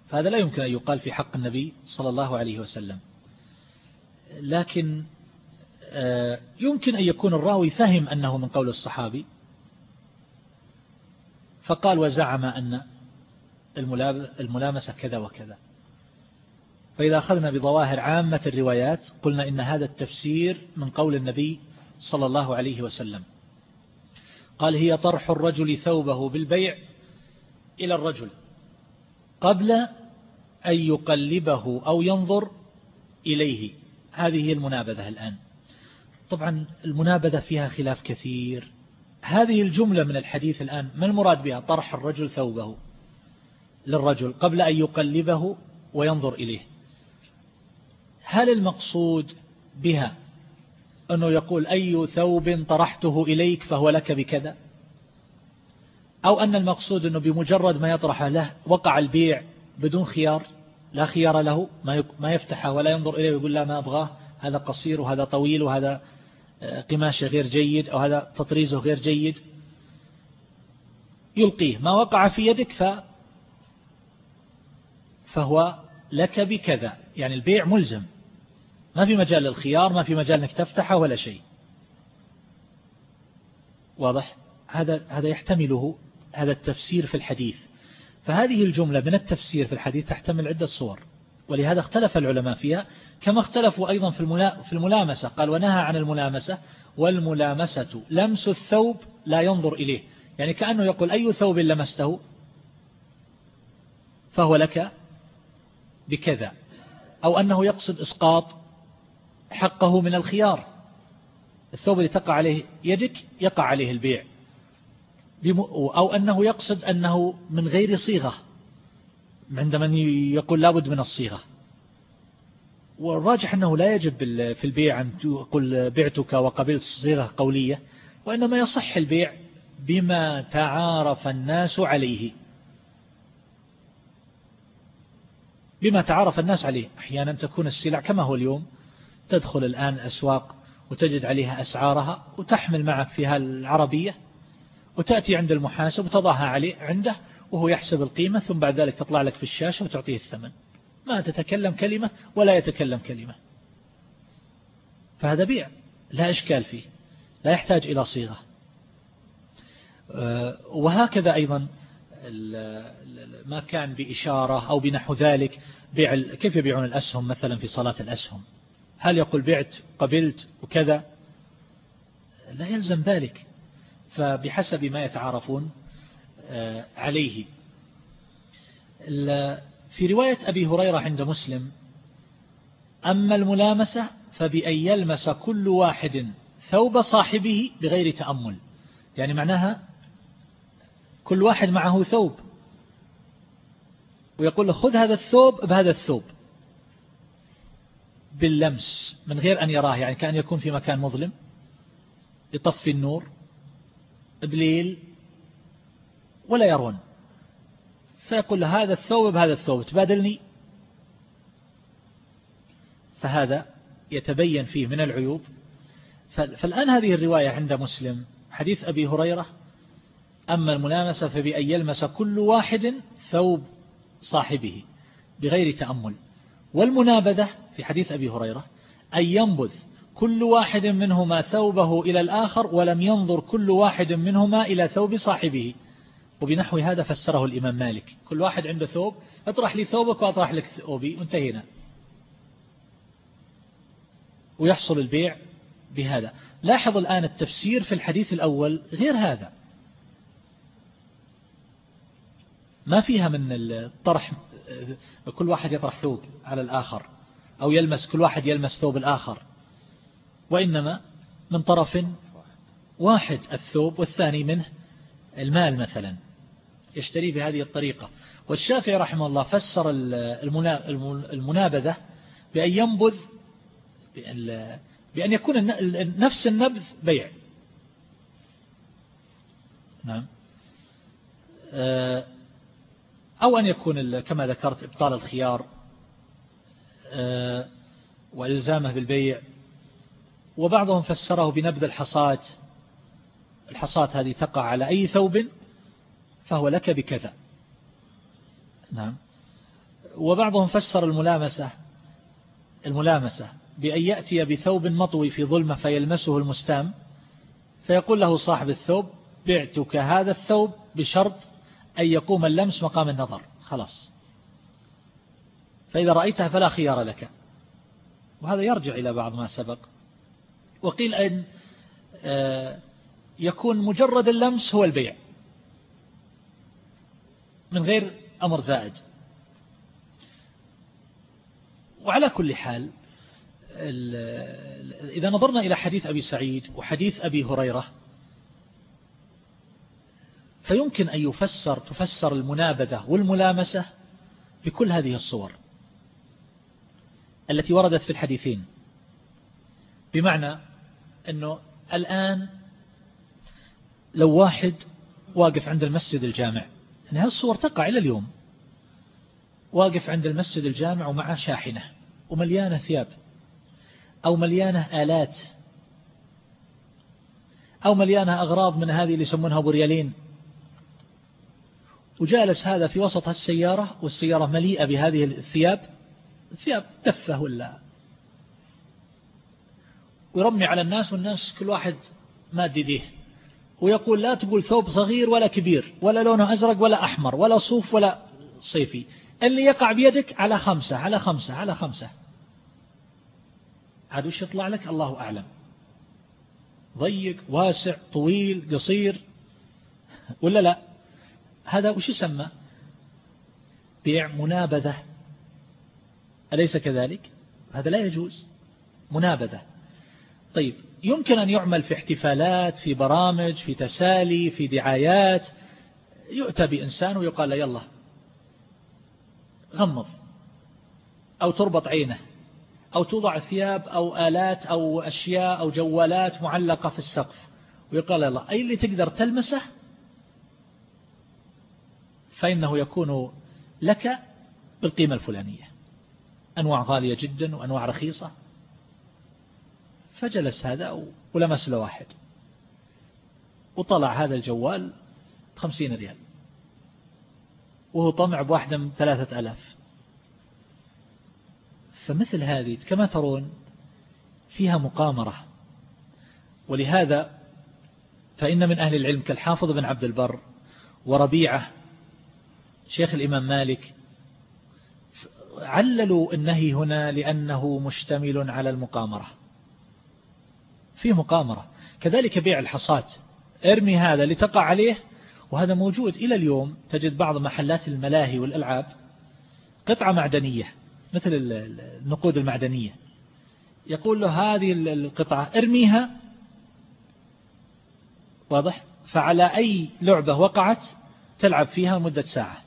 Speaker 2: فهذا لا يمكن أن يقال في حق النبي صلى الله عليه وسلم. لكن آه، يمكن أن يكون الراوي فهم أنه من قول الصحابي. فقال وزعم أن الملامسة كذا وكذا. فإذا أخذنا بظواهر عامة الروايات قلنا إن هذا التفسير من قول النبي صلى الله عليه وسلم. قال هي طرح الرجل ثوبه بالبيع إلى الرجل قبل أن يقلبه أو ينظر إليه. هذه هي المنابذة الآن. طبعا المنابذة فيها خلاف كثير. هذه الجملة من الحديث الآن ما المراد بها؟ طرح الرجل ثوبه للرجل قبل أن يقلبه وينظر إليه. هل المقصود بها أنه يقول أي ثوب طرحته إليك فهو لك بكذا؟ أو أن المقصود أنه بمجرد ما يطرح له وقع البيع بدون خيار لا خيار له ما يفتحه ولا ينظر إليه ويقول لا ما أبغاه هذا قصير وهذا طويل وهذا آه، قماشة غير جيد أو هذا تطريزه غير جيد. يلقيه ما وقع في يدك ف فهو لك بكذا. يعني البيع ملزم. ما في مجال للخيار ما في مجال أنك تفتحه ولا شيء. واضح؟ هذا هذا يحتمله هذا التفسير في الحديث. فهذه الجملة من التفسير في الحديث تحتمل عدة صور ولهذا اختلف العلماء فيها كما اختلفوا أيضا في الملامسة. قال ونهى عن الملامسة. والملامسة لمس الثوب لا ينظر إليه. يعني كأنه يقول أي ثوب لمسته؟ فهو لك بكذا. أو أنه يقصد إسقاط حقه من الخيار. الثوب اللي تقع عليه يدك يقع عليه البيع. أو أنه يقصد أنه من غير صيغة عندما يقول لابد من الصيغة. والراجح أنه لا يجب في البيع أن تقول بعتك وقبلت صيغة قولية وإنما يصح البيع بما تعارف الناس عليه. بما تعارف الناس عليه. أحيانا تكون السلع كما هو اليوم تدخل الآن أسواق وتجد عليها أسعارها وتحمل معك فيها العربية وتأتي عند المحاسب وتضعها عليه عنده وهو يحسب القيمة ثم بعد ذلك تطلع لك في الشاشة وتعطيه الثمن. ما تتكلم كلمة ولا يتكلم كلمة. فهذا بيع لا إشكال فيه لا يحتاج إلى صيغة. أه، وهكذا أيضا ما كان بإشارة أو بنحو ذلك بيع كيف يبيعون الأسهم مثلا في صلاة الأسهم؟ هل يقول بعت قبلت وكذا؟ لا يلزم ذلك. فبحسب ما يتعارفون آه، عليه. في رواية أبي هريرة عند مسلم أما الملامسة فبأن يلمس كل واحد ثوب صاحبه بغير تأمل. يعني معناها كل واحد معه ثوب. ويقول له خذ هذا الثوب بهذا الثوب. باللمس من غير أن يراه يعني كأن يكون في مكان مظلم يطفي النور بليل ولا يرون. فيقول هذا الثوب بهذا الثوب تبادلني؟ فهذا يتبين فيه من العيوب. فالآن هذه الرواية عند مسلم حديث أبي هريرة أما الملامسة فبأن يلمس كل واحد ثوب صاحبه بغير تأمل. والمنابذة في حديث أبي هريرة أن ينبذ كل واحد منهما ثوبه إلى الآخر ولم ينظر كل واحد منهما إلى ثوب صاحبه. وبنحو هذا فسره الإمام مالك. كل واحد عنده ثوب اطرح لي ثوبك وأطرح لك ثوبي. وانتهينا ويحصل البيع بهذا. لاحظ الآن التفسير في الحديث الأول غير هذا. ما فيها من الطرح كل واحد يطرح ثوب على الآخر أو يلمس كل واحد يلمس ثوب الآخر. وإنما من طرف واحد الثوب والثاني منه المال مثلا يشتري بهذه الطريقة. والشافعي رحمه الله فسر المنابذة بأن ينبذ بأن يكون نفس النبذ بيع. نعم. آه، أو أن يكون كما ذكرت إبطال الخيار آه، وإلزامه بالبيع. وبعضهم فسره بنبذ الحصاة الحصاة هذه تقع على أي ثوب فهو لك بكذا. نعم. وبعضهم فسر الملامسة الملامسة بأن يأتي بثوب مطوي في ظلمة فيلمسه المستام فيقول له صاحب الثوب بعتك هذا الثوب بشرط أن يقوم اللمس مقام النظر. خلاص. فإذا رأيتها فلا خيار لك. وهذا يرجع إلى بعض ما سبق. وقيل أن آه، يكون مجرد اللمس هو البيع. من غير أمر زائد. وعلى كل حال إذا نظرنا إلى حديث أبي سعيد وحديث أبي هريرة فيمكن أن يفسر تفسر المنابذة والملامسة بكل هذه الصور التي وردت في الحديثين. بمعنى أنه الآن لو واحد واقف عند المسجد الجامع هذه الصور تقع إلى اليوم واقف عند المسجد الجامع ومعه شاحنة ومليانة ثياب أو مليانة آلات أو مليانة أغراض من هذه اللي يسمونها بريالين وجالس هذا في وسط السيارة والسيارة مليئة بهذه الثياب. ثياب دفة ولا؟ ويرمي على الناس والناس كل واحد ماد يديه ويقول لا تقول ثوب صغير ولا كبير ولا لونه أزرق ولا أحمر ولا صوف ولا صيفي. اللي يقع بيدك على خمسة على خمسة على خمسة. عاد وش يطلع لك؟ الله أعلم. ضيق واسع طويل قصير. ولا لا؟ هذا وش يسمى؟ بيع منابذة. أليس كذلك؟ هذا لا يجوز. منابذة. طيب يمكن أن يعمل في احتفالات في برامج في تسالي في دعايات. يؤتى بإنسان ويقال له يلا غمض. أو تربط عينه. أو توضع ثياب أو آلات أو أشياء أو جوالات معلقة في السقف. ويقال الله أي اللي تقدر تلمسه فإنه يكون لك بالقيمة الفلانية. أنواع غالية جدا وأنواع رخيصة. فجلس هذا ولمس له واحد وطلع هذا الجوال بخمسين ريال. وهو طمع بواحدة من ثلاثة ألاف. فمثل هذه كما ترون فيها مقامرة. ولهذا فإن من أهل العلم كالحافظ بن عبد البر وربيعة شيخ الإمام مالك عللوا النهي هنا لأنه مشتمل على المقامرة. في مقامرة. كذلك بيع الحصات ارمي هذا لتقع عليه وهذا موجود إلى اليوم. تجد بعض محلات الملاهي والألعاب قطعة معدنية مثل النقود المعدنية. يقول له هذه القطعة ارميها. واضح؟ فعلى أي لعبة وقعت تلعب فيها مدة ساعة.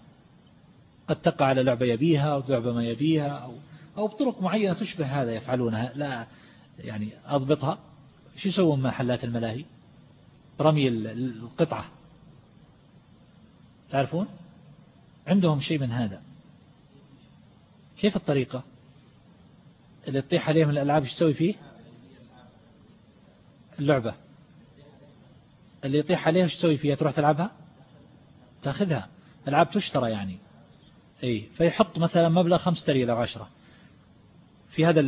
Speaker 2: قد تقع على لعبة يبيها أو لعبة ما يبيها أو, أو بطرق معينة تشبه هذا يفعلونها. لا يعني أضبطها. شو يسوون محلات الملاهي؟ رمي القطعة. تعرفون؟ عندهم شيء من هذا. كيف الطريقة؟ اللي تطيح عليه من الألعاب إيش تسوي فيه؟ اللعبة. اللي يطيح عليها إيش تسوي فيها؟ تروح تلعبها؟ تاخذها. ألعاب تشترى يعني. إي فيحط مثلا مبلغ خمسة ريال أو عشرة في هذا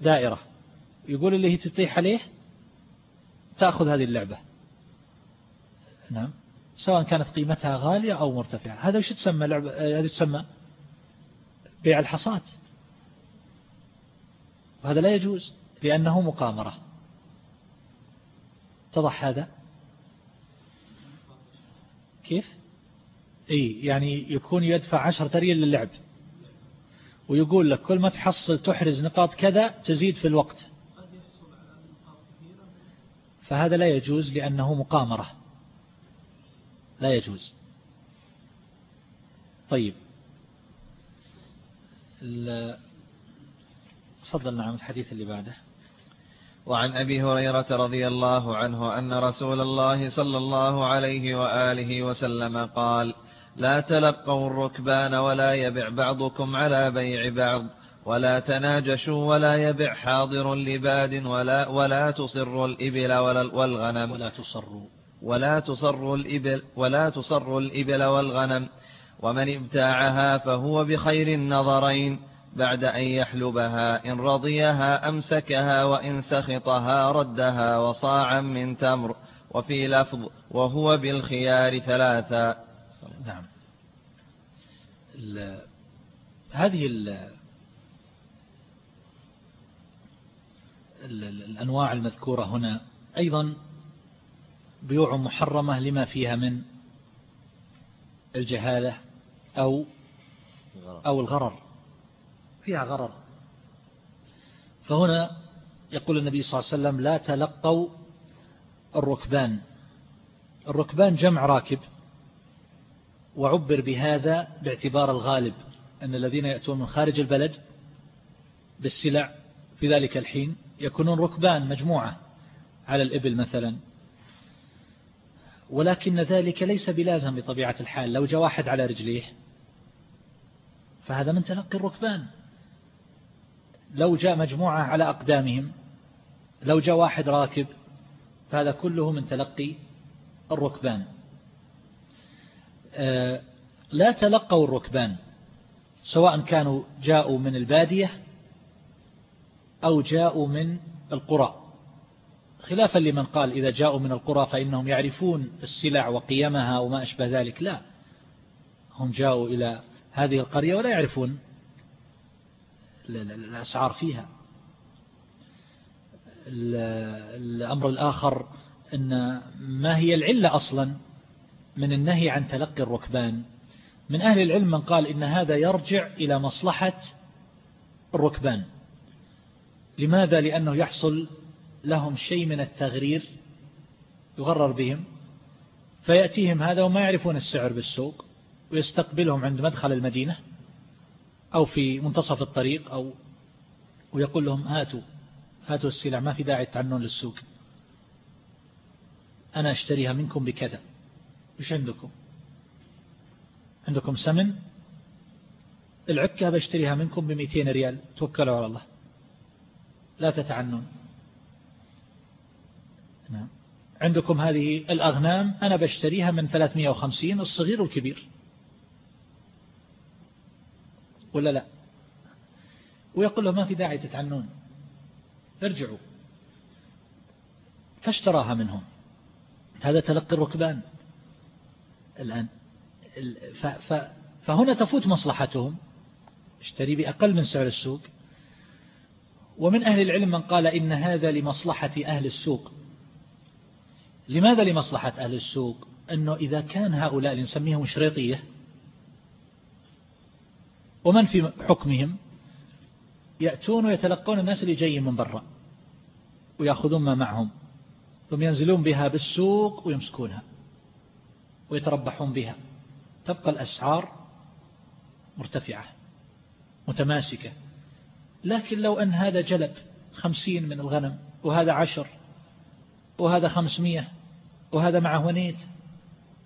Speaker 2: الدائرة يقول اللي هي تطيح عليه تأخذ هذه اللعبة. نعم. سواء كانت قيمتها غالية أو مرتفعة. هذا وش تسمى لعبة؟ هذه تسمى بيع الحصات وهذا لا يجوز لأنه مقامرة. اتضح هذا؟ كيف؟ اي يعني يكون يدفع عشرة ريال للعب ويقول لك كل ما تحصل تحرز نقاط كذا تزيد في الوقت. فهذا لا يجوز لأنه مقامرة. لا يجوز. طيب. تفضل نعم الحديث اللي بعده.
Speaker 1: وعن أبي هريرة رضي الله عنه أن رسول الله صلى الله عليه وآله وسلم قال لا تلقوا الركبان ولا يبع بعضكم على بيع بعض ولا تناجشوا ولا يبع حاضر لباد ولا ولا تصروا الإبل والغنم.
Speaker 2: ولا تصروا.
Speaker 1: ولا تصر الإبل ولا تصر الإبل والغنم. ومن ابتاعها فهو بخير النظرين. بعد أن يحلبها إن رضيها أمسكها وإن سخطها ردها وصاعا من تمر. وفي لفظ وهو بالخيار ثلاثا.
Speaker 2: نعم. ال هذه ال الأنواع المذكورة هنا أيضا بيوع محرمة لما فيها من الجهالة أو أو الغرر. فيها غرر. فهنا يقول النبي صلى الله عليه وسلم لا تلقوا الركبان. الركبان جمع راكب. وعبر بهذا باعتبار الغالب أن الذين يأتون من خارج البلد بالسلع في ذلك الحين يكونون ركبان مجموعة على الإبل مثلا. ولكن ذلك ليس بلازم بطبيعة الحال. لو جاء واحد على رجليه فهذا من تلقي الركبان. لو جاء مجموعة على أقدامهم لو جاء واحد راكب فهذا كله من تلقي الركبان. لا تلقوا الركبان سواء كانوا جاءوا من البادية أو جاءوا من القرى. خلافا لمن قال إذا جاءوا من القرى فإنهم يعرفون السلع وقيمها وما أشبه ذلك. لا هم جاءوا إلى هذه القرية ولا يعرفون الأسعار فيها. الأمر الآخر أن ما هي العلة أصلا؟ من النهي عن تلقي الركبان. من أهل العلم من قال إن هذا يرجع إلى مصلحة الركبان. لماذا؟ لأنه يحصل لهم شيء من التغرير يغرر بهم فيأتيهم هذا وما يعرفون السعر بالسوق ويستقبلهم عند مدخل المدينة أو في منتصف الطريق أو ويقول لهم هاتوا هاتوا السلع ما في داعي تعنون للسوق. أنا أشتريها منكم بكذا. وش عندكم. عندكم سمن؟ العكة بشتريها منكم بمئتين ريال. توكلوا على الله. لا تتعنون. نعم. عندكم هذه الأغنام أنا بشتريها من 350 الصغير والكبير. ولا لا؟ ويقول له ما في داعي تتعنون. ارجعوا. فاشتراها منهم. هذا تلقي الركبان. الآن. فهنا تفوت مصلحتهم. اشتري بأقل من سعر السوق. ومن أهل العلم من قال إن هذا لمصلحة أهل السوق. لماذا لمصلحة أهل السوق؟ أنه إذا كان هؤلاء نسميهم شريطية ومن في حكمهم؟ يأتون ويتلقون الناس اللي جايين من برا ويأخذون ما معهم ثم ينزلون بها بالسوق ويمسكونها. ويتربحون بها. تبقى الأسعار مرتفعة متماسكة. لكن لو أن هذا جلب خمسين من الغنم وهذا عشر وهذا خمسمية وهذا معه ونيت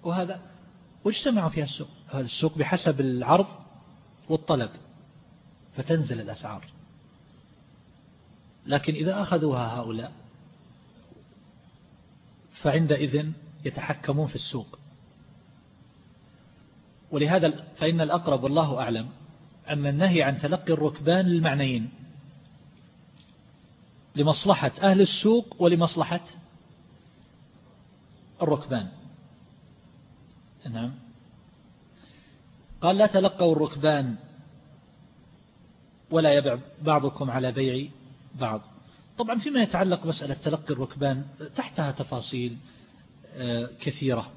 Speaker 2: وهذا واجتمعوا في السوق هذا السوق بحسب العرض والطلب فتنزل الأسعار. لكن إذا أخذوها هؤلاء فعندئذ يتحكمون في السوق. ولهذا فإن الأقرب والله أعلم أن النهي عن تلقي الركبان للمعنيين لمصلحة أهل السوق ولمصلحة الركبان. نعم. قال لا تلقوا الركبان ولا يبع بعضكم على بيع بعض. طبعا فيما يتعلق مسألة تلقي الركبان تحتها تفاصيل آه، كثيرة.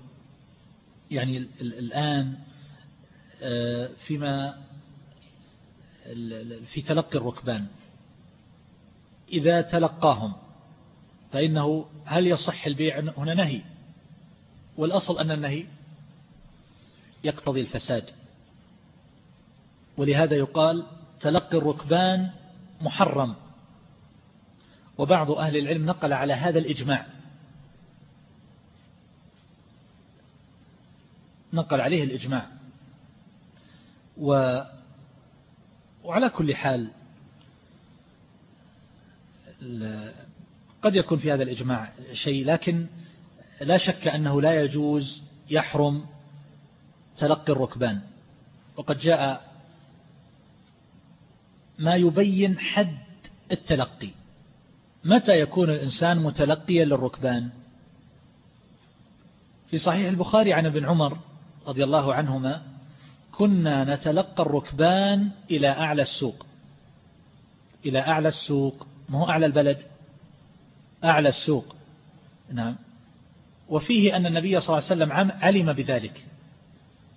Speaker 2: يعني الآن فيما في تلقي الركبان. إذا تلقاهم فإنه هل يصح البيع هنا نهي؟ والأصل أن النهي يقتضي الفساد. ولهذا يقال تلقي الركبان محرم. وبعض أهل العلم نقل على هذا الإجماع. نقل عليه الإجماع. و وعلى كل حال قد يكون في هذا الإجماع شيء لكن لا شك أنه لا يجوز يحرم تلقي الركبان. وقد جاء ما يبين حد التلقي. متى يكون الإنسان متلقيا للركبان؟ في صحيح البخاري عن ابن عمر رضي الله عنهما كنا نتلقى الركبان إلى أعلى السوق. إلى أعلى السوق. ما هو أعلى البلد؟ أعلى السوق. نعم. وفيه أن النبي صلى الله عليه وسلم علم بذلك.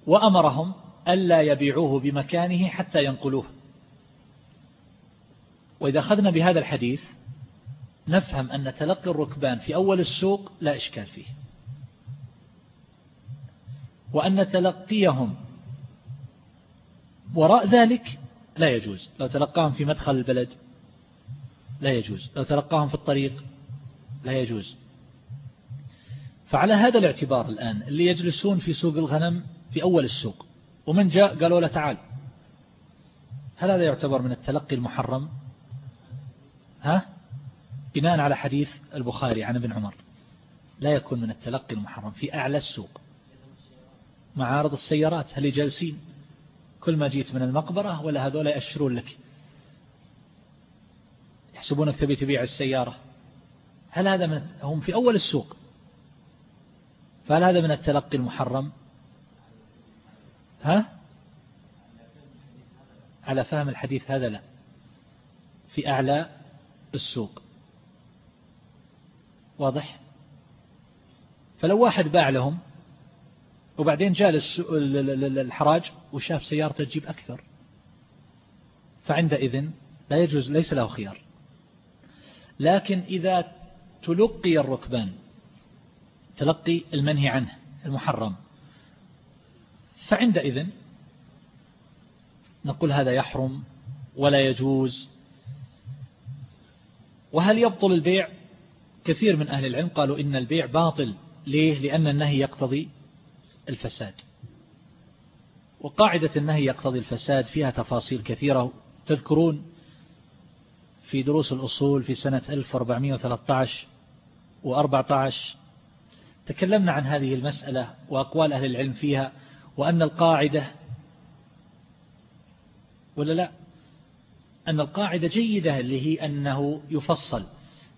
Speaker 2: وأمرهم ألا يبيعوه بمكانه حتى ينقلوه. وإذا أخذنا بهذا الحديث نفهم أن تلقي الركبان في أول السوق لا إشكال فيه. وأن تلقيهم وراء ذلك لا يجوز. لو تلقاهم في مدخل البلد لا يجوز. لو تلقاهم في الطريق لا يجوز. فعلى هذا الاعتبار الآن اللي يجلسون في سوق الغنم في أول السوق ومن جاء قالوا له تعال. هل هذا يعتبر من التلقي المحرم؟ ها؟ بناء على حديث البخاري عن ابن عمر. لا يكون من التلقي المحرم في أعلى السوق. معارض السيارات هل جالسين كل ما جيت من المقبرة ولا هذول يأشرون لك؟ يحسبونك تبي تبيع السيارة. هل هذا من هم في أول السوق. فهل هذا من التلقي المحرم؟ ها؟ على فهم الحديث هذا لا. في أعلى السوق. واضح؟ فلو واحد باع لهم وبعدين جاء الحراج وشاف سيارته تجيب أكثر. فعندئذ لا يجوز ليس له خيار. لكن إذا تلقي الركبان تلقي المنهي عنه المحرم فعندئذ نقول هذا يحرم ولا يجوز. وهل يبطل البيع؟ كثير من أهل العلم قالوا إن البيع باطل. ليه؟ لأن النهي يقتضي الفساد. وقاعدة النهي يقتضي الفساد فيها تفاصيل كثيرة. تذكرون في دروس الأصول في سنة 1413 و14 تكلمنا عن هذه المسألة وأقوال أهل العلم فيها وأن القاعدة ولا لا؟ أن القاعدة جيدة اللي هي أنه يفصل.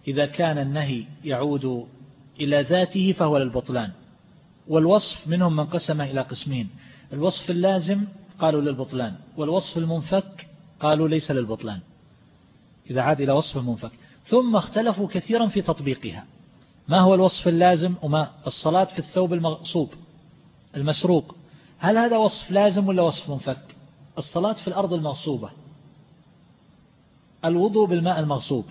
Speaker 2: إذا كان النهي يعود إلى ذاته فهو للبطلان. والوصف منهم من قسمه إلى قسمين. الوصف اللازم قالوا للبطلان والوصف المنفك قالوا ليس للبطلان. إذا عاد إلى وصف منفك ثم اختلفوا كثيرا في تطبيقها. ما هو الوصف اللازم وما الصلاة في الثوب المغصوب المسروق؟ هل هذا وصف لازم ولا وصف منفك؟ الصلاة في الأرض المغصوبة. الوضوء بالماء المغصوب.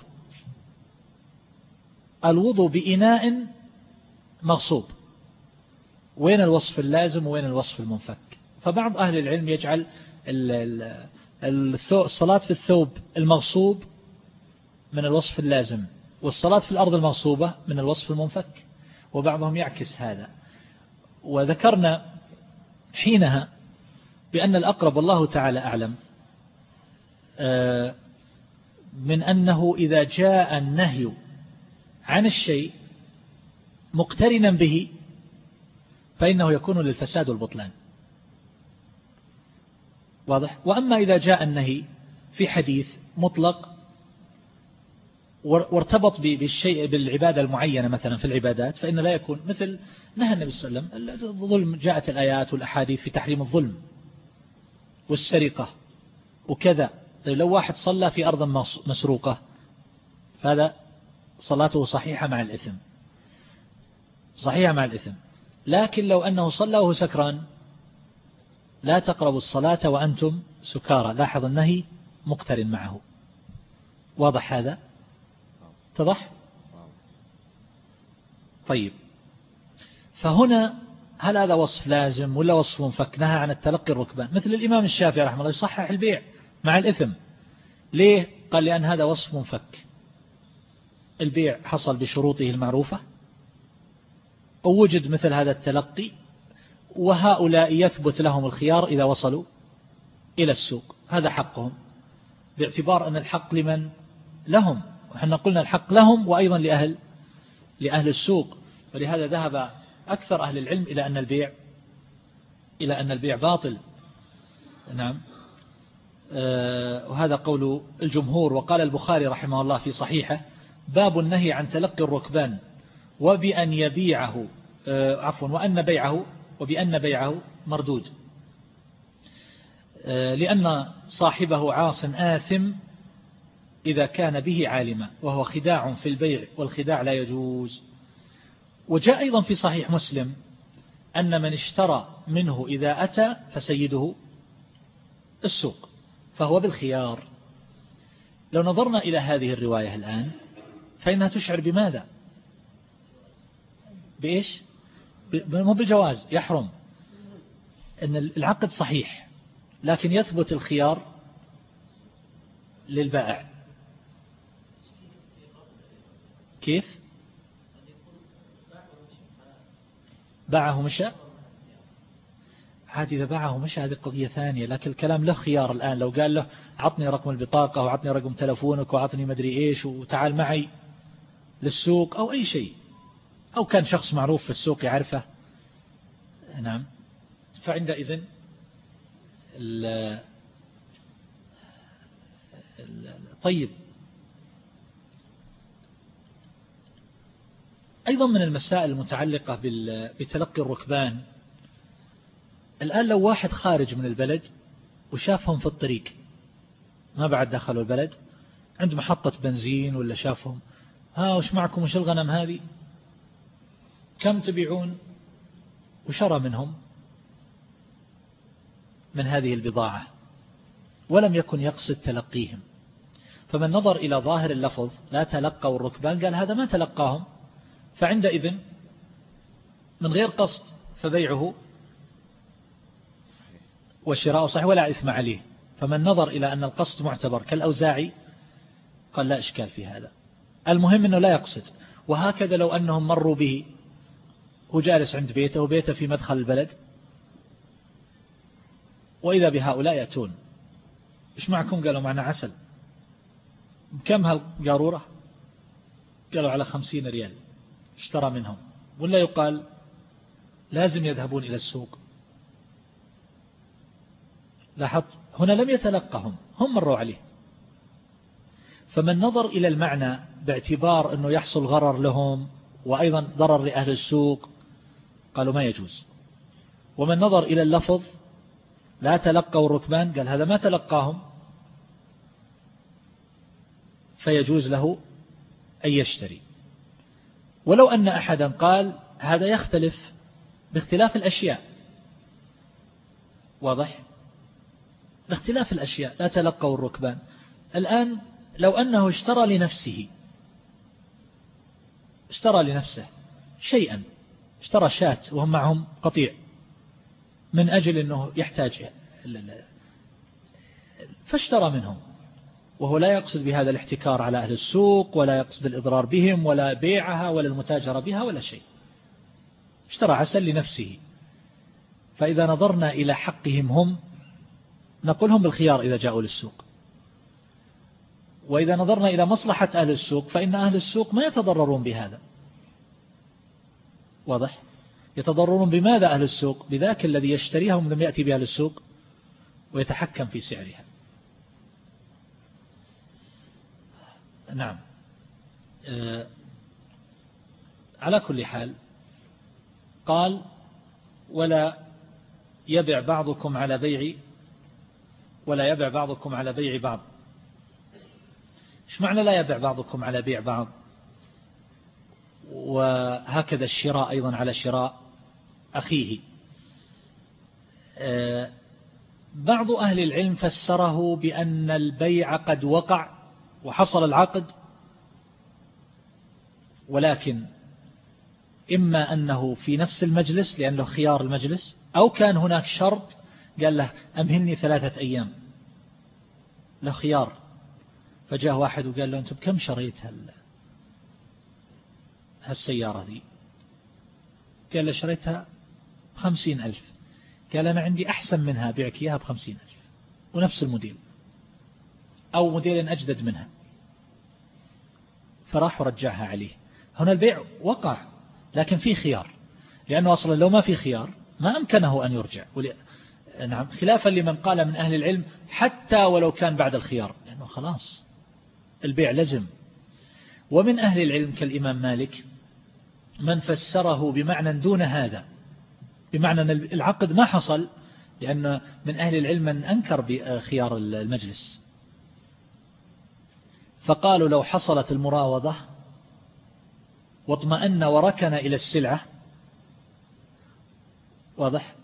Speaker 2: الوضوء بإناء مغصوب. وين الوصف اللازم وين الوصف المنفك. فبعض أهل العلم يجعل الصلاة في الثوب المغصوب من الوصف اللازم والصلاة في الأرض المغصوبة من الوصف المنفك وبعضهم يعكس هذا. وذكرنا حينها بأن الأقرب والله تعالى أعلم آه، من أنه إذا جاء النهي عن الشيء مقترنا به فإنه يكون للفساد والبطلان واضح؟ وأما إذا جاء النهي في حديث مطلق وارتبط بالشيء بالعبادة المعينة مثلا في العبادات فإن لا يكون مثل نهى النبي صلى الله عليه وسلم الظلم جاءت الآيات والأحاديث في تحريم الظلم والسرقة وكذا. طيب لو واحد صلى في أرض مسروقة فهذا صلاته صحيحة مع الإثم. صحيحة مع الإثم. لكن لو أنه صلى وهو سكران لا تقربوا الصلاة وأنتم سكارى. لاحظ النهي مقترن معه. واضح هذا؟ اتضح؟ طيب. فهنا هل هذا وصف لازم ولا وصف منفك؟ نهى عن التلقي الركبان مثل الإمام الشافعي رحمه الله يصحح البيع مع الإثم. ليه قال لأن هذا وصف منفك؟ البيع حصل بشروطه المعروفة؟ ووجد مثل هذا التلقي وهؤلاء يثبت لهم الخيار إذا وصلوا إلى السوق. هذا حقهم باعتبار أن الحق لمن؟ لهم. وحنا قلنا الحق لهم وأيضا لأهل لأهل السوق. ولهذا ذهب أكثر أهل العلم إلى أن البيع إلى أن البيع باطل. نعم. آه، وهذا قول الجمهور. وقال البخاري رحمه الله في صحيحه باب النهي عن تلقي الركبان. وبأن يبيعه آه، عفوا وأن بيعه وبأن بيعه مردود. آه، لأن صاحبه عاص آثم إذا كان به عالما وهو خداع في البيع والخداع لا يجوز. وجاء أيضا في صحيح مسلم أن من اشترى منه إذا أتى فسيده السوق فهو بالخيار. لو نظرنا إلى هذه الرواية الآن فإنها تشعر بماذا؟ بإيش؟ مو بالجواز يحرم. أن العقد صحيح لكن يثبت الخيار للبائع. كيف؟ باعه مشى؟ عاد إذا باعه مشى هذه قضية ثانية لكن الكلام له خيار الآن. لو قال له عطني رقم البطاقة وعطني رقم تلفونك وعطني مدري إيش وتعال معي للسوق أو أي شيء. أو كان شخص معروف في السوق يعرفه؟ نعم. فعندئذ طيب. أيضا من المسائل المتعلقة بتلقي الركبان. الآن لو واحد خارج من البلد وشافهم في الطريق ما بعد دخلوا البلد؟ عند محطة بنزين ولا شافهم؟ ها وش معكم؟ وش الغنم هذه؟ كم تبيعون وشرى منهم من هذه البضاعة ولم يكن يقصد تلقيهم. فمن نظر إلى ظاهر اللفظ لا تلقوا الركبان قال هذا ما تلقاهم فعندئذ من غير قصد فبيعه والشراء صحيح ولا إثم عليه. فمن نظر إلى أن القصد معتبر كالأوزاعي قال لا إشكال في هذا. المهم أنه لا يقصد. وهكذا لو أنهم مروا به هو جالس عند بيته وبيته في مدخل البلد. وإذا بهؤلاء يأتون إيش معكم؟ قالوا معنا عسل. كم هالقارورة؟ قالوا على خمسين ريال اشترى منهم. ولا يقال لازم يذهبون إلى السوق. لاحظت؟ هنا لم يتلقهم هم مروا عليه. فمن نظر إلى المعنى باعتبار أنه يحصل غرر لهم وأيضا ضرر لأهل السوق قالوا ما يجوز. ومن نظر إلى اللفظ لا تلقوا الركبان قال هذا ما تلقاهم. فيجوز له أن يشتري. ولو أن أحدا قال هذا يختلف باختلاف الأشياء. واضح؟ باختلاف الأشياء لا تلقوا الركبان. الآن لو أنه اشترى لنفسه اشترى لنفسه شيئا اشترى شاة وهم معهم قطيع من أجل أنه يحتاج فاشترى منهم. وهو لا يقصد بهذا الاحتكار على أهل السوق ولا يقصد الإضرار بهم ولا بيعها ولا المتاجرة بها ولا شيء. اشترى عسل لنفسه. فإذا نظرنا إلى حقهم هم نقولهم بالخيار إذا جاءوا للسوق. وإذا نظرنا إلى مصلحة أهل السوق فإن أهل السوق ما يتضررون بهذا. واضح؟ يتضررون بماذا أهل السوق؟ بذاك الذي يشتريها لم يأتي بها للسوق ويتحكم في سعرها. نعم. آه، على كل حال قال ولا يبع بعضكم على بيع ولا يبع بعضكم على بيع بعض. إيش معنى لا يبع بعضكم على بيع بعض؟ وهكذا الشراء أيضا على شراء أخيه. آه، بعض أهل العلم فسره بأن البيع قد وقع وحصل العقد ولكن إما أنه في نفس المجلس لأنه خيار المجلس أو كان هناك شرط قال له أمهلني ثلاثة أيام. له خيار. فجاء واحد وقال له أنت بكم شريت هالسيارة ذي قال له شريتها بخمسين ألف. قال أنا عندي أحسن منها بيعك إياها بخمسين ألف. ونفس الموديل. أو موديل أجدد منها. فراح ورجعها عليه. هنا البيع وقع لكن في خيار. لأنه أصلا لو ما في خيار ما أمكنه أن يرجع. نعم خلافا لمن قال من أهل العلم حتى ولو كان بعد الخيار. لأنه خلاص البيع لزم. ومن أهل العلم كالإمام مالك من فسره بمعنى دون هذا. بمعنى أن العقد ما حصل لأن من أهل العلم من أنكر بخيار المجلس. فقالوا لو حصلت المراوضة واطمأن وركن إلى السلعة واضح؟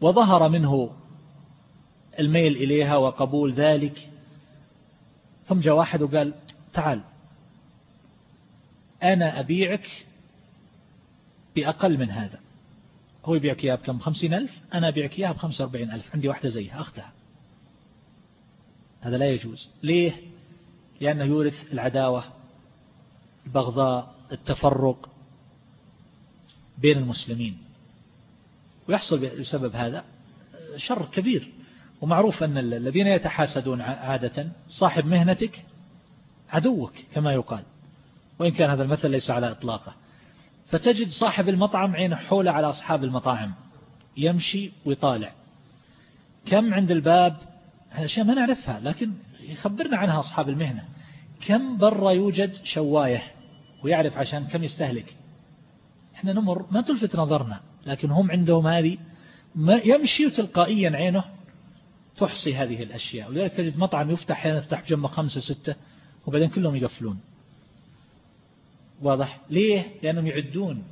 Speaker 2: وظهر منه الميل إليها وقبول ذلك. ثم جاء واحد وقال تعال أنا أبيعك بأقل من هذا. هو يبيعك إياها بكم خمسين ألف. أنا أبيعك إياها بخمسة وأربعين ألف. عندي واحدة زيها أختها هذا لا يجوز. ليه؟ لأنه يورث العداوة البغضاء التفرق بين المسلمين. ويحصل بسبب هذا شر كبير. ومعروف أن الذين يتحاسدون عادة صاحب مهنتك عدوك كما يقال. وإن كان هذا المثل ليس على إطلاقه. فتجد صاحب المطعم عينه حول على أصحاب المطاعم يمشي ويطالع. كم عند الباب؟ هذا شيء ما نعرفها لكن يخبرنا عنها أصحاب المهنة. كم برا يوجد شواية ويعرف عشان كم يستهلك؟ إحنا نمر ما تلفت نظرنا لكن هم عندهم هذه ما يمشي تلقائيا عينه تحصي هذه الأشياء. ولذلك تجد مطعم يفتح يفتح جنبه خمسة ستة وبعدين كلهم يقفلون. واضح؟ ليه؟ لأنهم يعدون.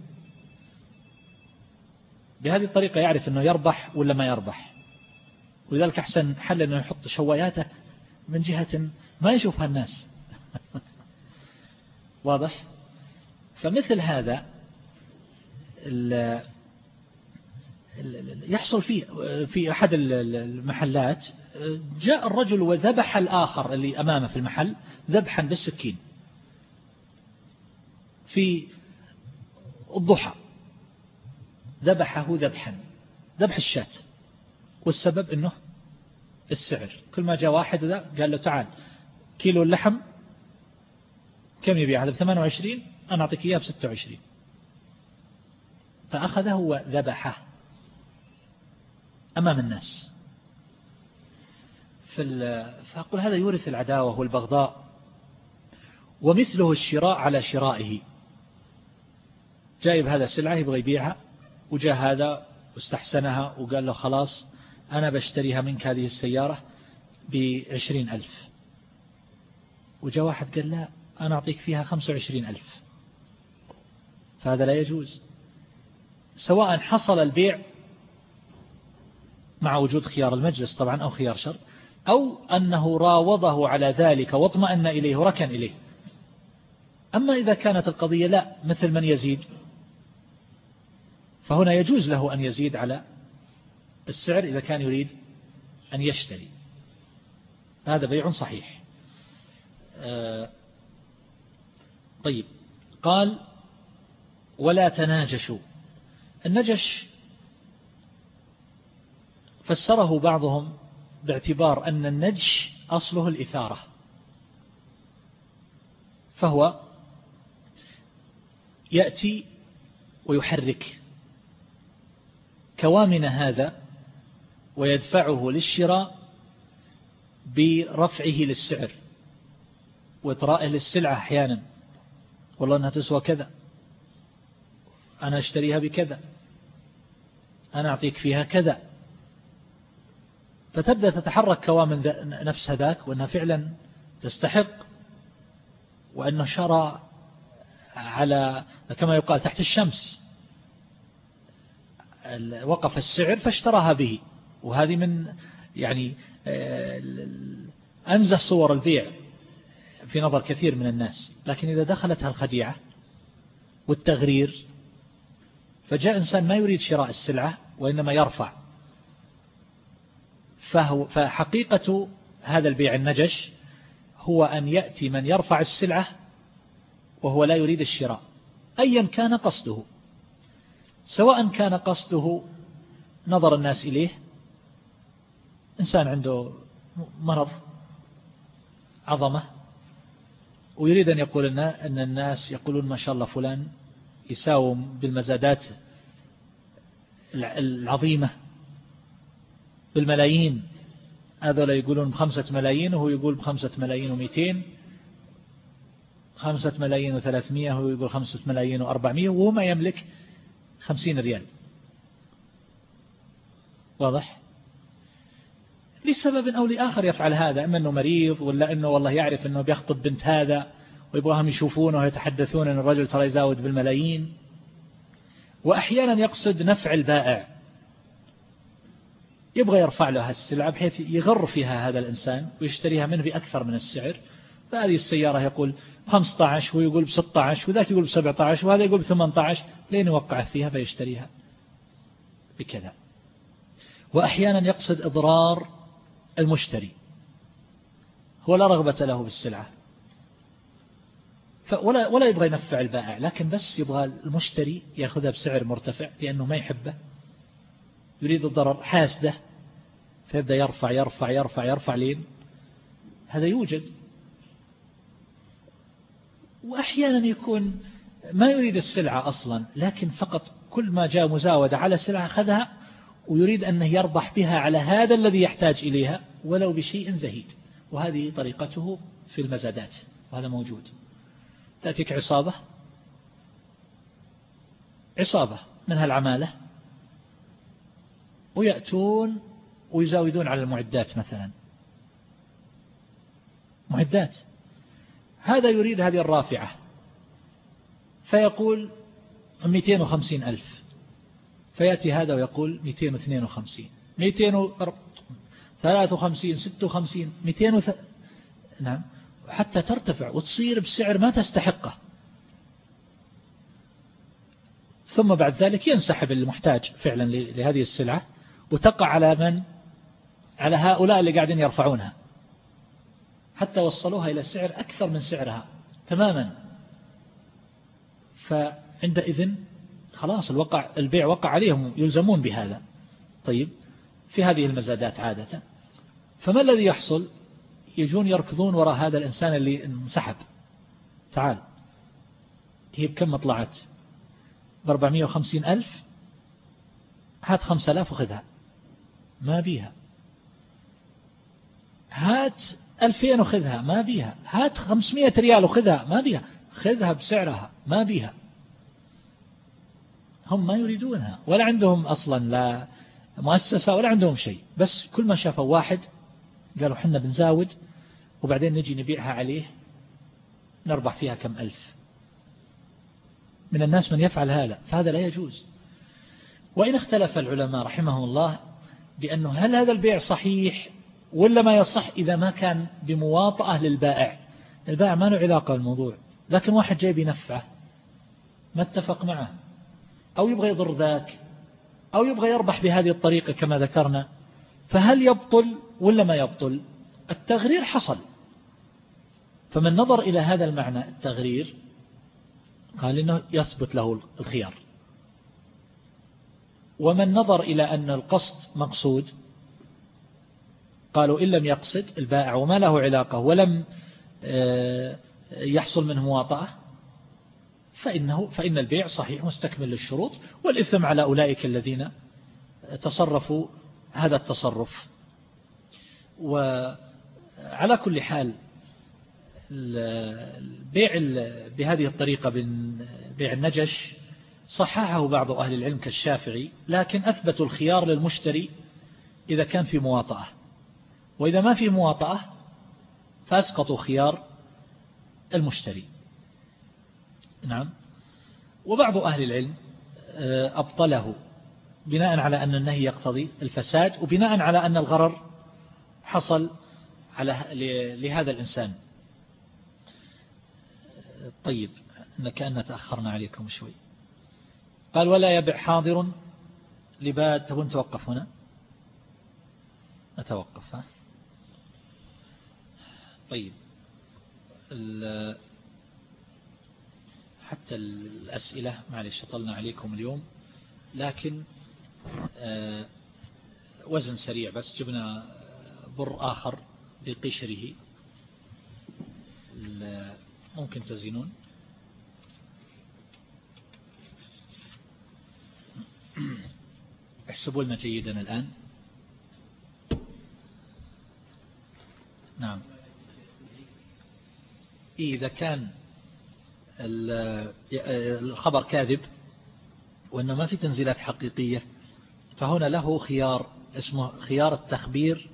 Speaker 2: بهذه الطريقة يعرف أنه يربح ولا ما يربح. ولذلك أحسن حل أنه يحط شواياته من جهة ما يشوفها الناس. واضح؟ فمثل هذا يحصل في في أحد المحلات جاء الرجل وذبح الآخر اللي أمامه في المحل ذبحا بالسكين في الضحى. ذبحه ذبحا. ذبح الشاة. والسبب أنه السعر. كل ما جاء واحد ذا قال له تعال كيلو اللحم كم يبيع؟ هذا ب 28 أنا أعطيك إياه ب 26 فأخذه وذبحه أمام الناس. فأقول هذا يورث العداوة والبغضاء ومثله الشراء على شرائه. جايب هذا سلعة يبغى يبيعها. وجاء هذا واستحسنها وقال له خلاص أنا بشتريها منك هذه السيارة بعشرين ألف. وجاء واحد قال لا أنا أعطيك فيها خمسة وعشرين ألف. فهذا لا يجوز. سواء حصل البيع مع وجود خيار المجلس طبعا أو خيار شر أو أنه راوضه على ذلك واطمأن إليه وركن إليه. أما إذا كانت القضية لا مثل من يزيد فهنا يجوز له أن يزيد على السعر إذا كان يريد أن يشتري. هذا بيع صحيح. آه، طيب. قال ولا تناجشوا. النجش فسره بعضهم باعتبار أن النجش أصله الإثارة. فهو يأتي ويحرك. كوامن هذا ويدفعه للشراء برفعه للسعر وإطرائه للسلعة أحيانا. والله أنها تسوى كذا. أنا أشتريها بكذا. أنا أعطيك فيها كذا. فتبدأ تتحرك كوامن نفس هذاك وأنها فعلا تستحق وأنه شرى على كما يقال تحت الشمس. وقف السعر فاشتراها به. وهذه من يعني آه، أنزه صور البيع في نظر كثير من الناس. لكن إذا دخلتها الخديعة والتغرير فجاء إنسان ما يريد شراء السلعة وإنما يرفع. فهو فحقيقة هذا البيع النجش هو أن يأتي من يرفع السلعة وهو لا يريد الشراء. أيا كان قصده. سواء كان قصده نظر الناس إليه إنسان عنده مرض عظمة ويريد أن يقول لنا أن الناس يقولون ما شاء الله فلان يساوم بالمزادات العظيمة بالملايين. هذولا يقولون بخمسة ملايين وهو يقول بخمسة ملايين ومئتين. خمسة ملايين وثلاثمية وهو يقول خمسة ملايين وأربعمية وهو ما يملك خمسين ريال. واضح؟ لسبب أو لآخر يفعل هذا إما أنه مريض ولا أنه والله يعرف أنه بيخطب بنت هذا ويبغاهم يشوفونه ويتحدثون أن الرجل ترى يزاود بالملايين. وأحيانا يقصد نفع البائع. يبغى يرفع له السلعة بحيث يغر فيها هذا الإنسان ويشتريها منه بأكثر من السعر. فهذه السيارة يقول 15 ويقول ب 16 وذاك يقول ب 17 وهذا يقول ب 18 لين يوقع فيها فيشتريها بكذا. وأحيانا يقصد إضرار المشتري هو لا رغبة له بالسلعة ولا ولا يبغى ينفع البائع لكن بس يبغى المشتري يأخذها بسعر مرتفع لأنه ما يحبه يريد الضرر حاسدة فيبدأ يرفع يرفع يرفع يرفع لين هذا يوجد. وأحيانا يكون ما يريد السلعة أصلا لكن فقط كل ما جاء مزاودة على سلعة أخذها ويريد أنه يربح بها على هذا الذي يحتاج إليها ولو بشيء زهيد. وهذه طريقته في المزادات وهذا موجود. تأتيك عصابة؟ عصابة منها العمالة ويأتون ويزاودون على المعدات مثلا. معدات. هذا يريد هذه الرافعة. فيقول 250 ألف. فيأتي هذا ويقول 252 253 56 200 وث... نعم. حتى ترتفع وتصير بسعر ما تستحقه. ثم بعد ذلك ينسحب المحتاج فعلا لهذه السلعة وتقع على من؟ على هؤلاء اللي قاعدين يرفعونها. حتى وصلوها إلى سعر أكثر من سعرها تماما. فعندئذ خلاص الوقع البيع وقع عليهم يلزمون بهذا. طيب في هذه المزادات عادة. فما الذي يحصل؟ يجون يركضون وراء هذا الإنسان اللي انسحب. تعال. هي بكم طلعت ب 450 ألف؟ هات 5000 وخذها. ما بيها. هات 2000 وخذها. ما بيها. هات 500 ريال وخذها. ما بيها. خذها بسعرها. ما بيها. هم ما يريدونها ولا عندهم أصلا لا مؤسسة ولا عندهم شيء. بس كل ما شافوا واحد قالوا حنا بنزاود وبعدين نجي نبيعها عليه نربح فيها كم ألف. من الناس من يفعل هذا فهذا لا يجوز. وإن اختلف العلماء رحمهم الله بأنه هل هذا البيع صحيح ولا ما يصح إذا ما كان بمواطأة للبائع؟ البائع ما له علاقة بالموضوع لكن واحد جاي بنفعه ما اتفق معه. أو يبغى يضر ذاك أو يبغى يربح بهذه الطريقة كما ذكرنا فهل يبطل ولا ما يبطل؟ التغرير حصل. فمن نظر إلى هذا المعنى التغرير قال إنه يثبت له الخيار. ومن نظر إلى أن القصد مقصود قالوا إن لم يقصد البائع وما له علاقة ولم آه، يحصل منه مواطأة فإنه فإن البيع صحيح مستكمل للشروط والإثم على أولئك الذين تصرفوا هذا التصرف. وعلى كل حال البيع بهذه الطريقة بيع النجش صححه بعض أهل العلم كالشافعي لكن أثبتوا الخيار للمشتري إذا كان في مواطأة. وإذا ما في مواطأة فأسقطوا خيار المشتري. نعم. وبعض أهل العلم آه، أبطله بناء على أن النهي يقتضي الفساد وبناء على أن الغرر حصل على لهذا الإنسان. طيب كأن تأخرنا عليكم شوي. قال ولا يبع حاضر لباد تبون توقف هنا؟ نتوقف ها؟ طيب حتى الأسئلة معلش طلنا عليكم اليوم لكن آه، وزن سريع بس جبنا بر آخر بقشره. ممكن تزينون؟ احسبوا لنا جيدا الآن. نعم. إذا كان الخبر كاذب وأنه ما في تنزيلات حقيقية. فهنا له خيار اسمه خيار التخبير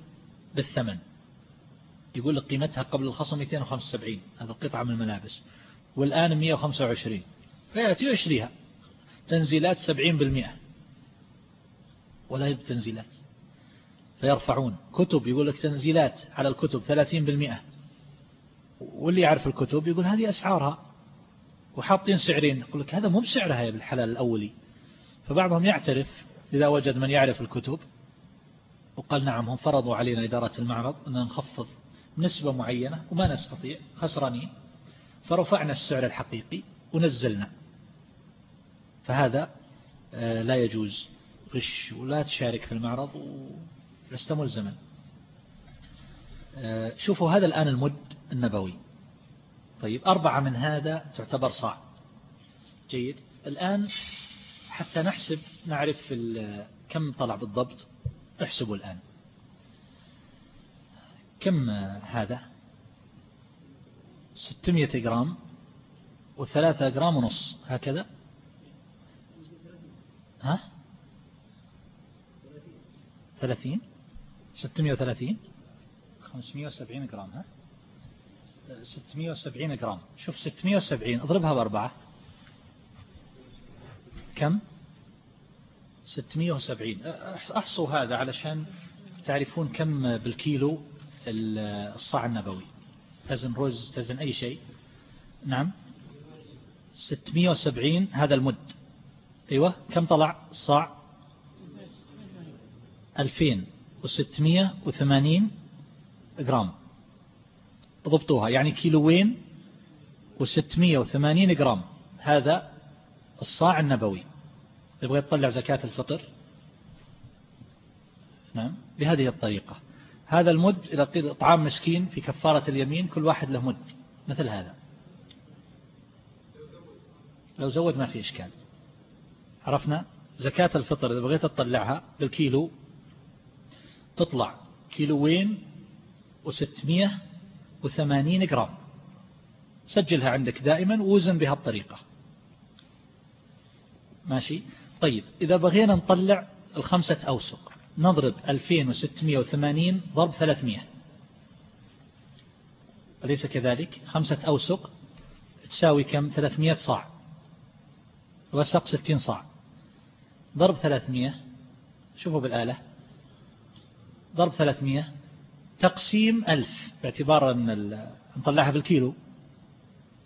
Speaker 2: بالثمن. يقول لك قيمتها قبل الخصم 275 هذا قطعة من الملابس. والآن 125 فيأتي يشريها تنزيلات 70% ولا يبقى تنزيلات. فيرفعون. كتب يقول لك تنزيلات على الكتب 30% واللي يعرف الكتب يقول هذه أسعارها. وحاطين سعرين. يقول لك هذا مو بسعرها يا بالحلال الأولي. فبعضهم يعترف إذا وجد من يعرف الكتب وقال نعم هم فرضوا علينا إدارة المعرض أن نخفض نسبة معينة وما نستطيع خسرانين. فرفعنا السعر الحقيقي ونزلنا. فهذا آه، لا يجوز. غش ولا تشارك في المعرض ولست ملزما آه، شوفوا هذا الآن المد النبوي. طيب أربعة من هذا تعتبر صاع. جيد. الآن حتى نحسب نعرف كم طلع بالضبط. احسبوا الآن. كم هذا؟ 600 جرام وثلاثة جرام ونص. هكذا. ها؟ ثلاثين. ستمائة وثلاثين. خمسمائة وسبعين جرام ها؟ ستمائة وسبعين جرام. شوف ستمائة وسبعين اضربها بأربعة. كم؟ 670 أحصوا هذا علشان تعرفون كم بالكيلو الصاع النبوي. تزن رز تزن أي شيء. نعم. 670 هذا المد. أيوة. كم طلع؟ الصاع 2680 جرام. ضبطوها يعني كيلوين و680 جرام. هذا الصاع النبوي. يبغى يطلع زكاة الفطر؟ نعم بهذه الطريقة. هذا المد إذا قيل طعام مسكين في كفارة اليمين كل واحد له مد. مثل هذا. لو زود ما في إشكال. عرفنا؟ زكاة الفطر إذا بغيت تطلعها بالكيلو تطلع كيلوين وستمية وثمانين جرام. سجلها عندك دائما ووزن بها الطريقة ماشي؟ طيب إذا بغينا نطلع الخمسة أوسق نضرب 2680 ضرب 300 أليس كذلك؟ خمسة أوسق تساوي كم؟ 300 صاع. وسق 60 صاع. ضرب 300 شوفوا بالآلة. ضرب 300 تقسيم 1000 باعتبار أن نطلعها بالكيلو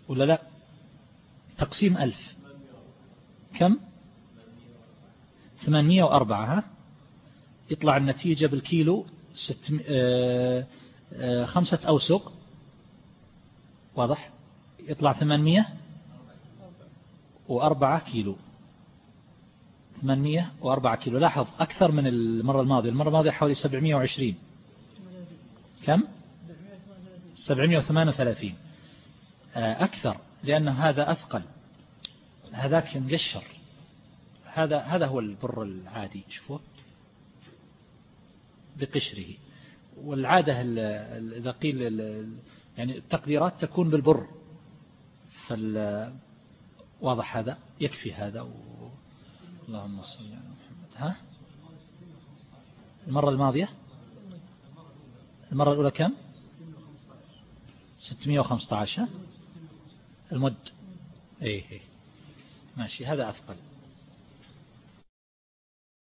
Speaker 2: ولا لا؟ تقسيم 1000 كم؟ 804 ها؟ يطلع النتيجة بالكيلو ست آه، آه، خمسة أوسق. واضح؟ يطلع 800 وأربعة كيلو. 804 كيلو. لاحظ أكثر من المرة الماضية المرة الماضية حوالي 720 كم؟ 738 آه، أكثر لأن هذا أثقل. هذاك مقشر هذا هذا هو البر العادي شوفوا. بقشره. والعادة إذا قيل يعني التقديرات تكون بالبر. فال واضح هذا؟ يكفي هذا. و... اللهم صل على محمد. ها؟ المرة الماضية؟ المرة الأولى كم؟ 615 المد. إيه إيه. ماشي هذا أثقل.